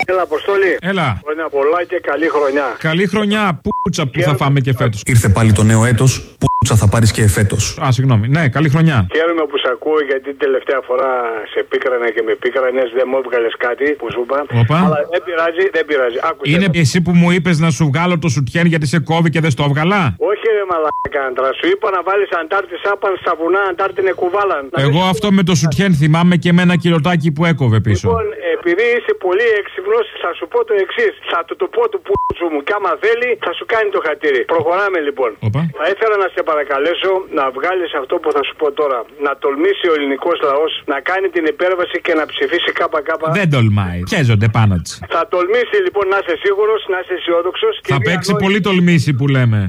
Έλα, Αποστόλη. Έλα. Χρόνια πολλά και καλή χρονιά. Καλή χρονιά, πούτσα που θα φάμε και φέτος. Ήρθε πάλι το νέο έτος, που θα πάρεις και εφέτος. Α, συγγνώμη. Ναι, καλή χρονιά. Χαίρομαι που σε ακούω γιατί την τελευταία φορά σε πίκρανα και με πίκρανε. Δεν μου έβγαλες κάτι που σου είπα. Οπα. Αλλά δεν πειράζει, δεν πειράζει. Άκουσε. Είναι εσύ που μου είπες να σου βγάλω το σουτιέν γιατί σε κόβει και δεν στο έβγαλα; Όχι, ρε μαλάκα άντρα. Σου είπα να βάλεις αντάρτη σάπαν στα βουνά, αντάρτη κουβάλα. Εγώ αυτό με το σουτιέν θυμάμαι και με ένα κιλοτάκι που έκοβε πίσω. Λοιπόν, επειδή είσαι πολύ έξυπνο, θα σου πω το εξής. Θα του το πω του πούτσου μου και άμα θέλει, θα σου κάνει το χατήρι. Προχωράμε λοιπόν. Οπα. Θα ήθελα να σε παρακαλέσω να βγάλεις αυτό που θα σου πω τώρα. Να τολμήσει ο ελληνικός λαός να κάνει την υπέρβαση και να ψηφίσει ΚΚ. Δεν τολμάει. Πιέζονται πάνω της. Θα τολμήσει λοιπόν να είσαι σίγουρος, να είσαι αισιόδοξος. Θα παίξει πολύ τολμήσει που λέμε.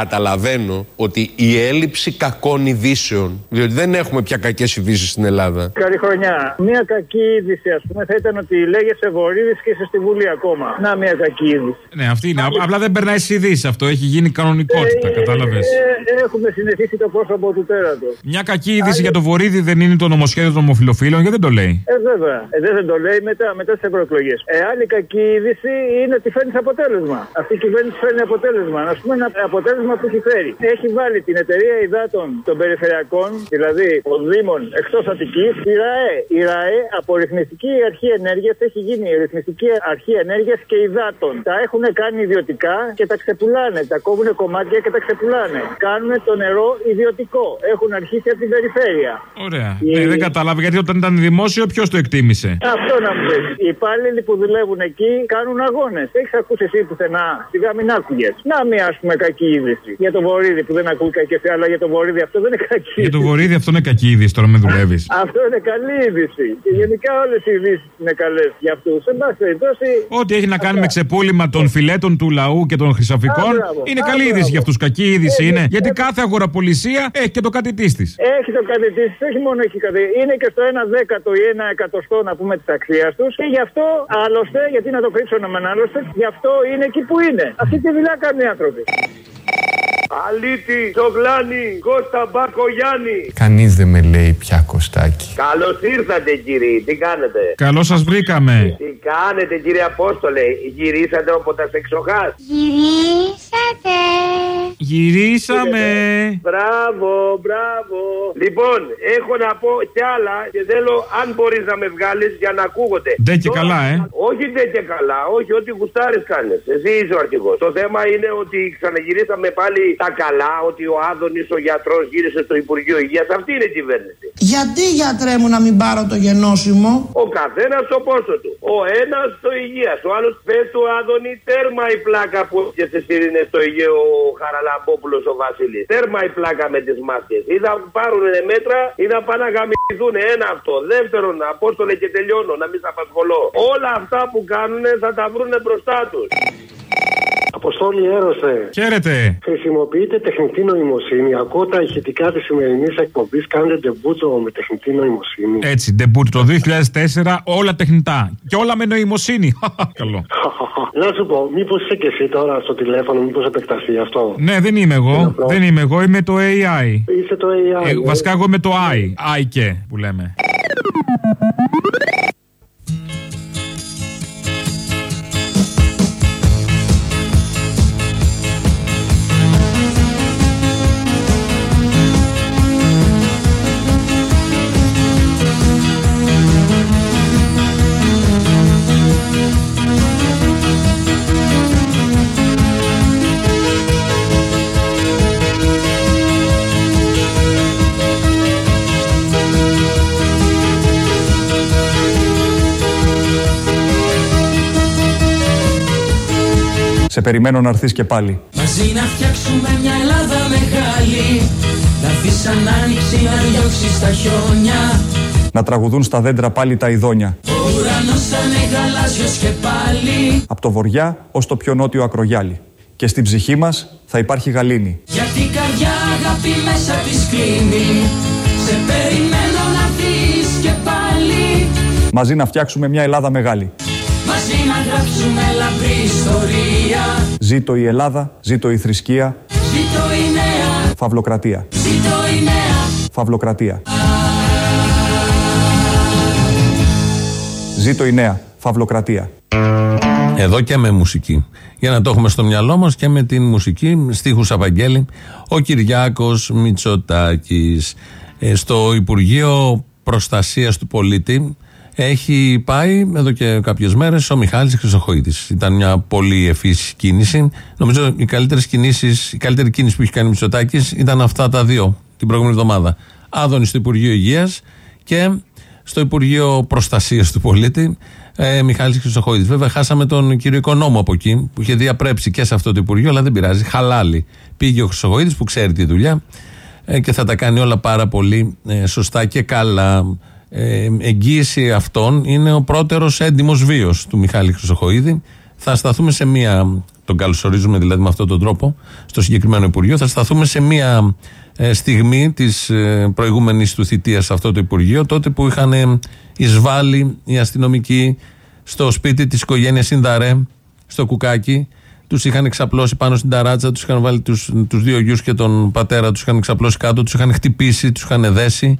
Καταλαβαίνω ότι η έλλειψη κακών ειδήσεων, διότι δεν έχουμε πια κακές ειδήσεις στην Ελλάδα. Καλή χρονιά. Μια κακή είδηση, ας πούμε, θα ήταν ότι λέγεσαι Βορύδης και είσαι στη Βουλή ακόμα. Να, μια κακή είδηση. Ναι, αυτή είναι. Απλά δεν περνάει στις ειδήσεις αυτό. Έχει γίνει κανονικότητα, κατάλαβες. Ε, έχουμε συνηθίσει το πρόσωπο του τέρατο. Μια κακή είδηση για το Βορύδη δεν είναι το νομοσχέδιο των ομοφυλοφίλων, γιατί δεν το λέει. Ε, βέβαια. Ε, δεν, δεν το λέει μετά, μετά τι ευρωεκλογές. Ε, άλλη κακή είδηση είναι ότι φέρνεις αποτέλεσμα. Αυτή η κυβέρνηση φέρνει αποτέλεσμα. Α πούμε, ένα αποτέλεσμα που έχει φέρει. Έχει βάλει την εταιρεία υδάτων των περιφερειακών, δηλαδή των Δήμων εκτός Αττικής, η ΡΑΕ. Η ΡΑΕ από ρυθμιστική αρχή ενέργειας έχει γίνει ρυθμιστική αρχή ενέργειας και υδάτων. Τα έχουν κάνει ιδιωτικά και τα ξεπουλάνε. Τα κόβουν κομμάτια και τα ξεπουλάνε. Κάνουν το νερό ιδιωτικό. Έχουν αρχίσει από την περιφέρεια. Ωραία. Η- Ε, δεν κατάλαβα γιατί όταν ήταν δημόσιο, ποιος το εκτίμησε; Αυτό να μου πεις. Οι υπάλληλοι που δουλεύουν εκεί κάνουν αγώνες. Έχεις ακούσει εσύ πουθενά. Σιγά μην άκουγες. Να μια α πούμε κακή είδηση. Για το βορίδι που δεν ακούει κακή αλλά για το βορίδι αυτό δεν είναι κακή. Για το βορίδι αυτό είναι κακή είδηση τώρα με δουλεύεις. Αυτό είναι καλή είδηση. Και γενικά όλες οι ειδήσεις είναι καλές για αυτούς. Εν πάση περιπτώσει. Ό,τι έχει να κάνει με ξεπούλημα των φιλέτων του λαού και των χρυσαφικών Α, μπράβο. είναι Α, καλή είδηση μπράβο. για αυτούς. Κακή είδηση Ε, είναι. ε, Γιατί ε, κάθε αγοραπολισία έχει και το κάτι της. Έχει το κάτι της, όχι μόνο έχει κάτι. Είναι και στο 1 δέκατο ή 1 εκατοστό να πούμε της αξίας τους. Και γι' αυτό άλλωστε, γιατί να το κρύψω να μεν άλλωστε, γι' αυτό είναι εκεί που είναι. Αυτή τη δουλειά κάνουν οι άνθρωποι. Αλίτη, Τζογλάνη, Κώστα Μπακογιάννη. Κανείς δεν με λέει πια Κωστάκι. Καλώς ήρθατε κύριοι, τι κάνετε; Καλώς σας βρήκαμε. Τι κάνετε κύριε Απόστολε, γυρίσατε από τα σεξοχά. Γυρίσατε. Γυρίσαμε. Μπράβο, μπράβο. Λοιπόν, έχω να πω κι άλλα και θέλω αν μπορείς να με βγάλεις για να ακούγονται. Ντε και Τώρα- καλά, ε. Όχι ντε και καλά, όχι ό,τι γουστάρεις κάνεις. Εσύ είσαι ο αρχηγός. Το θέμα είναι ότι ξαναγυρίσαμε πάλι τα καλά, ότι ο Άδωνης, ο γιατρός, γύρισε στο Υπουργείο Υγείας. Αυτή είναι η κυβέρνηση. Γιατί γιατρέ μου να μην πάρω το γενώσιμο; Ο καθένας στο πόσο του. Ο ένας στο υγείας. Ο άλλος πες του Άδωνη, τέρμα η πλάκα που έπιασε ειρήνες στο Αιγαίο ο Χαραλαμπόπουλος ο Βασίλης. Τέρμα η πλάκα με τις μάσκες. Ή θα πάρουν μέτρα ή θα πάνε να γαμηθούν. Ένα αυτό. Δεύτερον, Απόστολε και τελειώνω, να μην σα απασχολώ. Όλα αυτά που κάνουν θα τα βρουν μπροστά τους. Αποστόλη έρωστε. Χαίρετε. Χρησιμοποιείτε τεχνητή νοημοσύνη. Ακούω τα ηχητικά της σημερινής εκπομπής. Κάνετε ντεμπούτο με τεχνητή νοημοσύνη. Έτσι, ντεμπούτ το 2004, όλα τεχνητά. Και όλα με νοημοσύνη. [LAUGHS] Καλό. [LAUGHS] Να σου πω, μήπως είσαι και εσύ τώρα στο τηλέφωνο, μήπως επεκταθεί αυτό; Ναι, δεν είμαι εγώ. Δεν είμαι εγώ, είμαι το AI. Είσαι το AI. Ε, ε. βασικά εγώ είμαι το I. I και που λέμε. Σε περιμένω να έρθεις και πάλι. Μαζί να φτιάξουμε μια Ελλάδα μεγάλη Να δεις αν άνοιξη να διώξεις τα χιόνια Να τραγουδούν στα δέντρα πάλι τα ειδόνια. Ο ουρανός θα είναι γαλάζιος και πάλι Από το βοριά ως το πιο νότιο ακρογιάλι. Και στην ψυχή μας θα υπάρχει γαλήνη. Γιατί η καρδιά αγάπη μέσα της κλείνει Σε περιμένω να δεις και πάλι Μαζί να φτιάξουμε μια Ελλάδα μεγάλη. Μαζί να γράψουμε λαμπρή ιστορία Ζήτω η Ελλάδα, ζήτω η θρησκεία, Ζήτω η νέα, φαυλοκρατία. ζήτω η νέα Φαυλοκρατία. Ζήτω η νέα φαυλοκρατία. Εδώ και με μουσική. Για να το έχουμε στο μυαλό μας και με την μουσική, στίχους Απαγγέλη, ο Κυριάκος Μητσοτάκης. Ε, στο Υπουργείο Προστασίας του Πολίτη έχει πάει εδώ και κάποιες μέρες ο Μιχάλης Χρυσοχοίδης. Ήταν μια πολύ ευφύς κίνηση. Νομίζω οι καλύτερες κινήσεις, η καλύτερη κίνηση που έχει κάνει ο Μητσοτάκης ήταν αυτά τα δύο την προηγούμενη εβδομάδα. Άδωνης στο Υπουργείο Υγείας και στο Υπουργείο Προστασίας του Πολίτη, ε, Μιχάλης Χρυσοχοίδης. Βέβαια, χάσαμε τον κύριο Οικονόμο από εκεί, που είχε διαπρέψει και σε αυτό το Υπουργείο, αλλά δεν πειράζει. Χαλάλι. Πήγε ο Χρυσοχοίδης που ξέρει τη δουλειά ε, και θα τα κάνει όλα πάρα πολύ ε, σωστά και καλά. Ε, εγγύηση αυτών είναι ο πρώτερος έντιμος βίος του Μιχάλη Χρυσοχοίδη. Θα σταθούμε σε μία. Τον καλωσορίζουμε δηλαδή με αυτόν τον τρόπο στο συγκεκριμένο Υπουργείο. Θα σταθούμε σε μία ε, στιγμή της ε, προηγούμενης του θητείας σε αυτό το Υπουργείο, τότε που είχαν ε, εισβάλει οι αστυνομικοί στο σπίτι της οικογένειας Σινδαρέ, στο Κουκάκι. Τους είχαν εξαπλώσει πάνω στην ταράτσα, τους είχαν βάλει τους τους δύο γιους και τον πατέρα, τους είχαν εξαπλώσει κάτω, τους είχαν χτυπήσει, τους είχαν δέσει.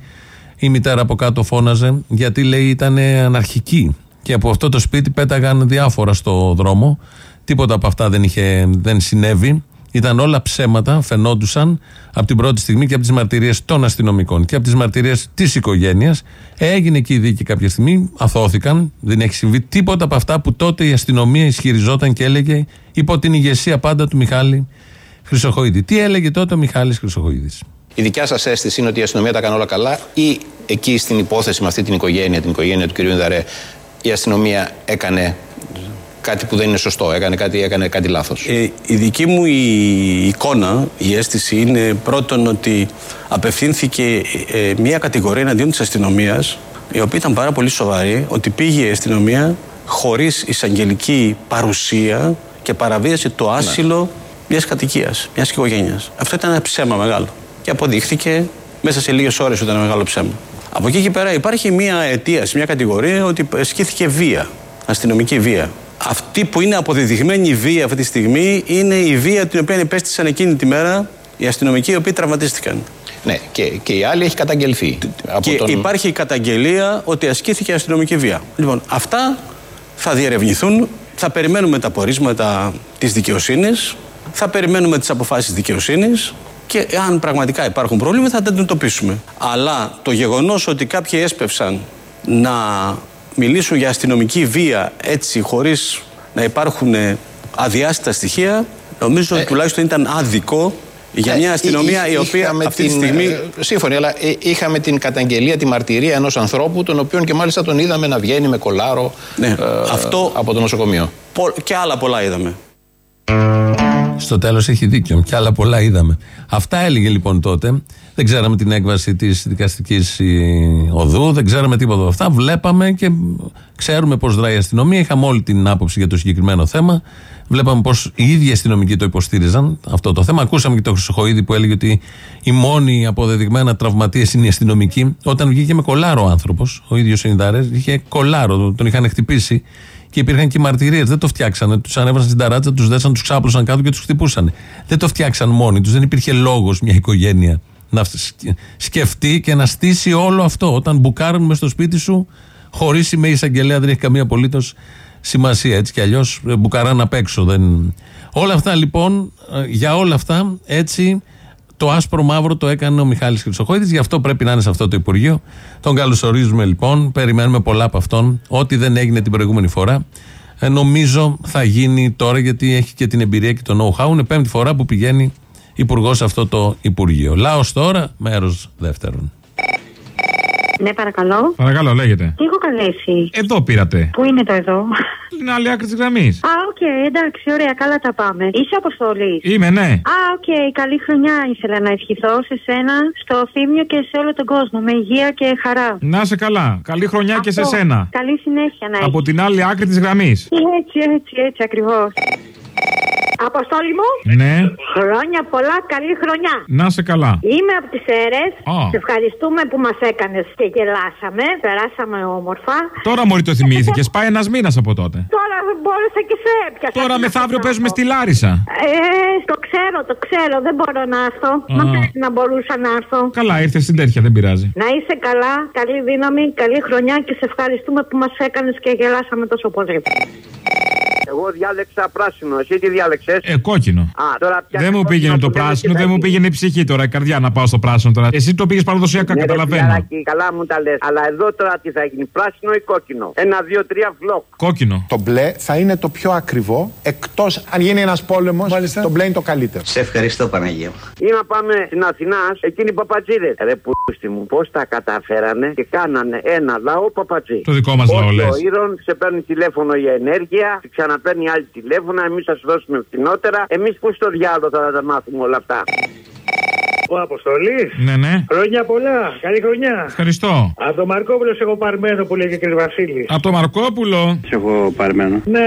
Η μητέρα από κάτω φώναζε, γιατί λέει ήταν αναρχική. Και από αυτό το σπίτι πέταγαν διάφορα στο δρόμο. Τίποτα από αυτά δεν, είχε, δεν συνέβη. Ήταν όλα ψέματα, φαινόντουσαν από την πρώτη στιγμή και από τις μαρτυρίες των αστυνομικών και από τις μαρτυρίες της οικογένειας. Έγινε και η δίκη κάποια στιγμή, αθώθηκαν. Δεν έχει συμβεί τίποτα από αυτά που τότε η αστυνομία ισχυριζόταν και έλεγε υπό την ηγεσία πάντα του Μιχάλη Χρυσοχοίδη. Τι έλεγε τότε ο Μιχάλης Χρυσοχοίδης; Η δικιά σας αίσθηση είναι ότι η αστυνομία τα έκανε όλα καλά, ή εκεί στην υπόθεση με αυτή την οικογένεια, την οικογένεια του κ. Ινδαρέ, η αστυνομία έκανε κάτι που δεν είναι σωστό, έκανε κάτι, έκανε κάτι λάθος; Ε, η δική μου η εικόνα, η αίσθηση είναι πρώτον ότι απευθύνθηκε ε, μια κατηγορία εναντίον της αστυνομίας η οποία ήταν πάρα πολύ σοβαρή, ότι πήγε η αστυνομία χωρίς εισαγγελική παρουσία και παραβίασε το άσυλο μιας κατοικίας, μιας οικογένειας. Αυτό ήταν ένα ψέμα μεγάλο και αποδείχθηκε μέσα σε λίγες ώρες ότι ήταν μεγάλο ψέμα. Από εκεί και πέρα υπάρχει μια αιτία, μια κατηγορία ότι ασκήθηκε βία, αστυνομική βία. Αυτή που είναι αποδεδειγμένη βία αυτή τη στιγμή είναι η βία την οποία υπέστησαν εκείνη τη μέρα οι αστυνομικοί οι οποίοι τραυματίστηκαν. Ναι, και, και η άλλη έχει καταγγελθεί. Από και τον... υπάρχει η καταγγελία ότι ασκήθηκε αστυνομική βία. Λοιπόν, αυτά θα διερευνηθούν. Θα περιμένουμε τα πορίσματα της δικαιοσύνης. Θα περιμένουμε τις αποφάσεις δικαιοσύνης. Και αν πραγματικά υπάρχουν πρόβλημα θα τα αντιμετωπίσουμε. Αλλά το γεγονός ότι κάποιοι έσπευσαν να μιλήσουν για αστυνομική βία έτσι χωρίς να υπάρχουν αδιάστατα στοιχεία νομίζω ότι τουλάχιστον ήταν άδικο για Ε, μια αστυνομία εί- η οποία είχαμε αυτή τη την, στιγμή ε, Σύμφωνοι, αλλά ε, είχαμε την καταγγελία, τη μαρτυρία ενός ανθρώπου, τον οποίον και μάλιστα τον είδαμε να βγαίνει με κολάρο Ναι, ε, αυτό- από το νοσοκομείο. πο- και άλλα πολλά είδαμε. Στο τέλος έχει δίκιο. Κι άλλα πολλά είδαμε. Αυτά έλεγε λοιπόν τότε. Δεν ξέραμε την έκβαση της δικαστικής οδού, δεν ξέραμε τίποτα από αυτά. Βλέπαμε και ξέρουμε πώς δράει η αστυνομία. Είχαμε όλη την άποψη για το συγκεκριμένο θέμα. Βλέπαμε πώς οι ίδιοι αστυνομικοί το υποστήριζαν αυτό το θέμα. Ακούσαμε και τον Χρυσοχοίδη που έλεγε ότι οι μόνοι αποδεδειγμένα τραυματίες είναι οι αστυνομικοί. Όταν βγήκε με κολάρο ο άνθρωπος, ο ίδιος ο Ινδάρες, είχε κολάρο, τον είχαν χτυπήσει και υπήρχαν και μαρτυρίες. Δεν το φτιάξανε. Τους ανέβασαν στην ταράτσα, τους δέσαν, τους ξάπλωσαν κάτω και τους χτυπούσαν. Δεν το φτιάξαν μόνοι τους. Δεν υπήρχε λόγος μια οικογένεια να σκεφτεί και να στήσει όλο αυτό. Όταν μπουκάρουν μες στο σπίτι σου, χωρίς με εισαγγελέα, δεν έχει καμία απολύτως σημασία. Έτσι κι αλλιώς μπουκαράν απ' έξω. Δεν... Όλα αυτά λοιπόν, για όλα αυτά, έτσι το άσπρο μαύρο το έκανε ο Μιχάλης Χρυσοχόητης, γι' αυτό πρέπει να είναι σε αυτό το Υπουργείο. Τον καλωσορίζουμε λοιπόν, περιμένουμε πολλά από αυτόν. Ό,τι δεν έγινε την προηγούμενη φορά, ε, νομίζω θα γίνει τώρα γιατί έχει και την εμπειρία και το know-how. Είναι πέμπτη φορά που πηγαίνει υπουργός σε αυτό το Υπουργείο. Λάο τώρα, μέρος δεύτερον. Ναι, παρακαλώ. Παρακαλώ, λέγεται. Τι έχω καλέσει; Εδώ πήρατε. Πού είναι το εδώ; Στην άλλη άκρη της γραμμής. Α, οκ, εντάξει, ωραία, καλά τα πάμε. Είσαι Αποστόλη. Είμαι, ναι. Α, οκ, καλή χρονιά ήθελα να ευχηθώ σε σένα, στο θύμιο και σε όλο τον κόσμο. Με υγεία και χαρά. Να σε καλά. Καλή χρονιά και σε σένα. Καλή συνέχεια να έχεις. Από την άλλη άκρη της γραμμής. Έτσι, έτσι, έτσι ακριβώς. Αποστόλη μου. Ναι. Χρόνια πολλά, καλή χρονιά. Να σε καλά. Είμαι από τις αίρε. Α. Σε ευχαριστούμε που μας έκανες και γελάσαμε. Περάσαμε όμορφα. Τώρα μόλι το θυμήθηκες. Πάει ένας μήνας από τότε. Τώρα δεν μπόρεσα και σε έπιασα. Τώρα μεθαύριο παίζουμε στη Λάρισα. Ε, το ξέρω, το ξέρω. Δεν μπορώ να έρθω. Μα Α. πρέπει να μπορούσα να έρθω. Καλά, ήρθες στην τέτοια, δεν πειράζει. Να είσαι καλά, καλή δύναμη, καλή χρονιά και σε ευχαριστούμε που μας έκανες και γελάσαμε τόσο πολύ. Εγώ διάλεξα πράσινο. Εσύ τι διάλεξες; Ε, κόκκινο. Α, τώρα πια Δεν μου πήγαινε το πράσινο, δεν μου πήγαινε η ψυχή τώρα, η καρδιά να πάω στο πράσινο τώρα. Εσύ το πήγες παραδοσιακά, Ναι, ρε, καταλαβαίνω. φιλαράκι, καλά μου τα λες. Αλλά εδώ τώρα τι θα γίνει, πράσινο ή κόκκινο; Ένα, δύο, τρία φλοκ. Κόκκινο. Το μπλε θα είναι το πιο ακριβό, εκτός αν γίνει ένας πόλεμος, το μπλε είναι το καλύτερο. Σε ευχαριστώ, Παναγία. Ή να πάμε στην Αθηνά, εκείνοι οι παπατζίδες. Ρε πούστη μου, πώς τα καταφέρανε και κάνανε ένα λαό παπατζή. Το δικό μας λαό, Όχι λες. Ο Ήρων σε παίρνει τηλέφωνο για ενέργεια, σε ξαναπαίρνει άλλη τηλέφωνα, εμείς θα σου δώσουμε φθηνότερα. Εμείς πού στο διάλογο θα τα μάθουμε όλα αυτά; Ο Αποστολής. Ναι, ναι. Χρόνια πολλά. Καλή χρονιά. Ευχαριστώ. Από τον Μαρκόπουλο εγώ παρμένο που λέγε και ο Βασίλης. Από το Μαρκόπουλο. έχω παρμένο. Ναι.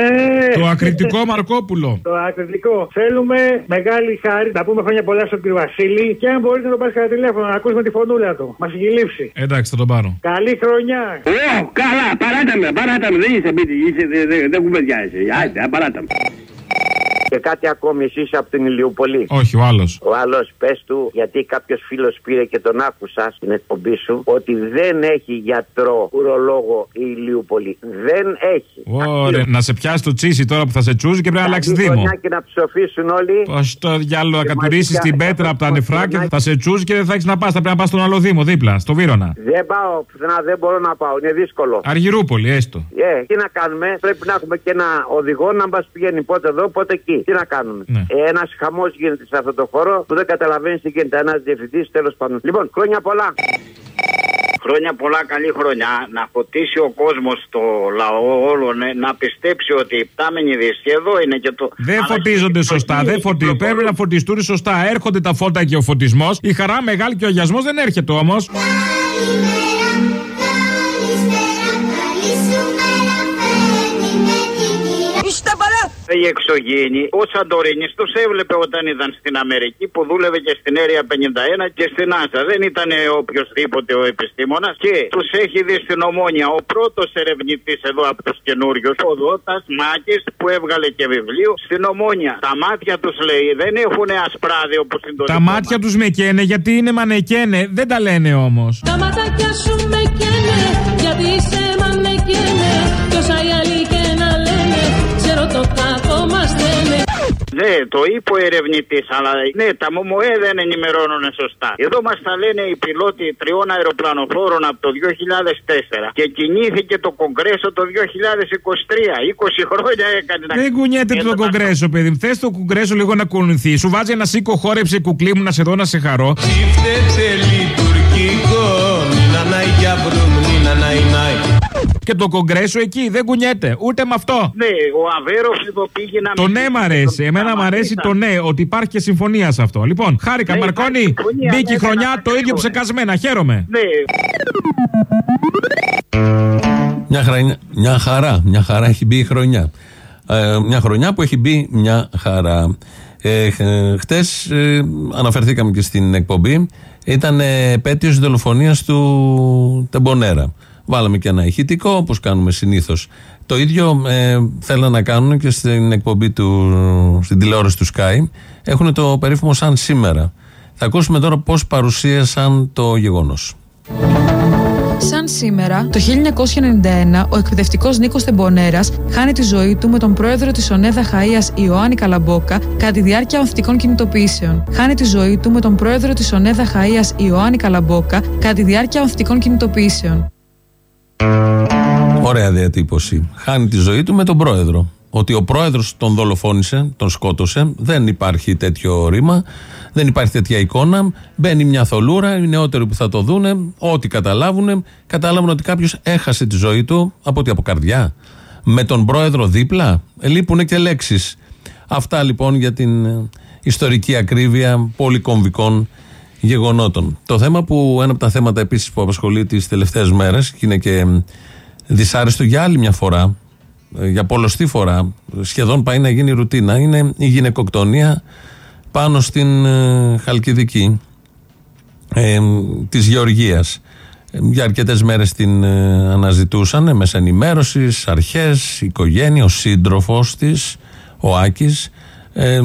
Το ακριτικό Μαρκόπουλο. Το ακριτικό. Θέλουμε μεγάλη χάρη να πούμε χρόνια πολλά στον κύριο Βασίλη και αν μπορείτε να τον πάρεις κατά τηλέφωνο να ακούσουμε τη φωνούλα του. Μας έχει λείψει. Εντάξει, θα τον πάρω. Καλή χρονιά. Ω, καλά, παράτα με, παράτα με, δεν είσαι σπίτι, είσαι, δεν δε, δε κουβεντιάζεσαι. Άιτε, παράτα με. Και κάτι ακόμη, εσύ είσαι από την Ηλιούπολη. Όχι, ο άλλος. Ο άλλος, πες του, γιατί κάποιος φίλος πήρε και τον άκουσα στην εκπομπή σου, ότι δεν έχει γιατρό ουρολόγο η Ηλιούπολη. Δεν έχει. Ωραία, να σε πιάσει το τσίσι τώρα που θα σε τσούζει και πρέπει να αλλάξει Καλή δήμο. χρονιά και να ψοφήσουν όλοι. Πώς το διάλογο να Και κατουρίσει μάλιστα την πέτρα από τα νεφρά και θα σε τσούζει και δεν θα έχεις να πας. Θα πρέπει να πας στον άλλο δήμο δίπλα, στο Βύρονα. Δεν πάω πουθενά, δεν μπορώ να πάω. Είναι δύσκολο. Αργυρούπολη, έστω. Ε, τι να κάνουμε, πρέπει να έχουμε και ένα οδηγό να μας πηγαίνει πότε εδώ, πότε εκεί. Τι να κάνουμε. Ναι. Ε, ένας χαμός γίνεται σε αυτό το χώρο που δεν καταλαβαίνεις τι γίνεται. Ένας διευθυντής, τέλος πάντων. Λοιπόν, χρόνια πολλά. Χρόνια πολλά, καλή χρονιά. Να φωτίσει ο κόσμος, το λαό όλο, ναι, να πιστέψει ότι η πτάμενη δύση εδώ είναι και το. Δεν φωτίζονται σωστά, δεν φωτίζονται. Πρέπει να φωτιστούν σωστά. Έρχονται τα φώτα και ο φωτισμός. Η χαρά μεγάλη και ο αγιασμός δεν έρχεται όμως. Είστε παρά! Οι εξωγήινοι, ο Σαντορίνης τους έβλεπε όταν ήταν στην Αμερική που δούλευε και στην Έρια 51 και στην Άσα. Δεν ήταν οποιοδήποτε ο επιστήμονας και τους έχει δει στην Ομόνια ο πρώτος ερευνητής εδώ από τους καινούριους, ο Δότα Μάκης που έβγαλε και βιβλίο στην Ομόνια. Τα μάτια τους λέει δεν έχουν ασπράδι όπω είναι το Τα δικό μάτια τους με καίνε γιατί είναι μανεκένε. Δεν τα λένε όμως. Τα ματάκια σου με καίνε, γιατί είσαι μανεκένε Κι όσα οι άλλοι και να λένε, ξέρω το κακό μας λένε Ναι, το είπε ο ερευνητής, αλλά ναι, τα ΜΟΜΟΕ δεν ενημερώνουν σωστά. Εδώ μας τα λένε οι πιλότοι τριών αεροπλανοφόρων από το 2004 και κινήθηκε το Κογκρέσο το 2023. 20 χρόνια έκανε να Δεν κουνιέται το κογκρέσο, παιδί μου. Θες το κογκρέσο λίγο να κουνηθεί. Σου βάζει ένα σίκο, χόρεψε κουκλί μου να σε δω να σε χαρώ. Τσίφτεψε λειτουργικό Και το κογκρέσο εκεί δεν κουνιέται. Ούτε με αυτό. Ναι, ο Αβέροφ εδώ πήγε να Το μιλήσει ναι μ' με αρέσει. τον Εμένα μ' αρέσει το Καμαρίδα. ναι, ότι υπάρχει και συμφωνία σε αυτό. Λοιπόν, χάρηκα, Ναι, Μαρκόνη. υπάρχει συμφωνία, Μπήκε η ναι, χρονιά ναι, το ίδιο ακριβώς. ψεκασμένα. Χαίρομαι. Ναι, Μια, χαρά, μια χαρά, μια χαρά έχει μπει η χρονιά. Ε, μια χρονιά που έχει μπει μια χαρά. Ε, Χτες αναφερθήκαμε και στην εκπομπή. Ήταν ε, επέτειος της δολοφονίας του Τεμπονέρα. Βάλαμε και ένα ηχητικό όπως κάνουμε συνήθως. Το ίδιο ε, θέλουν να κάνουν και στην εκπομπή του, στην τηλεόραση του Sky. Έχουν το περίφημο σαν σήμερα. Θα ακούσουμε τώρα πώς παρουσίασαν το γεγονός. Σαν σήμερα, το 1991, ο εκπαιδευτικός Νίκος Τεμπονέρας χάνει τη ζωή του με τον πρόεδρο της ΟΝΕΔΑ Χαΐας Ιωάννη Καλαμπόκα κατά τη διάρκεια ανθητικών κινητοποιήσεων. Χάνει τη ζωή του με τον πρόεδρο της ΟΝΕΔΑ Χαΐας Ιωάννη Καλαμπόκα κατά τη διάρκεια ανθητικών κινητοποιήσεων. Ωραία διατύπωση. Χάνει τη ζωή του με τον πρόεδρο. Ότι ο πρόεδρος τον δολοφόνησε, τον σκότωσε. Δεν υπάρχει τέτοιο ρήμα. Δεν υπάρχει τέτοια εικόνα. Μπαίνει μια θολούρα. Οι νεότεροι που θα το δούνε, ό,τι καταλάβουν, κατάλαβαν ότι κάποιος έχασε τη ζωή του από τι από καρδιά. Με τον πρόεδρο δίπλα. Ε, Λείπουν και λέξεις. Αυτά λοιπόν για την ε, ιστορική ακρίβεια πολυκομβικών γεγονότων. Το θέμα που, ένα από τα θέματα επίσης που απασχολεί τις τελευταίες μέρες και είναι και ε, δυσάρεστο για άλλη μια φορά, ε, για πολλωστή φορά, σχεδόν πάει να γίνει ρουτίνα, είναι η γυναικοκτονία πάνω στην ε, Χαλκιδική ε, της Γεωργίας. Ε, Για αρκετές μέρες την ε, αναζητούσαν μέσα ενημέρωσης, αρχές, οικογένεια, ο σύντροφος της, ο Άκης. Ε,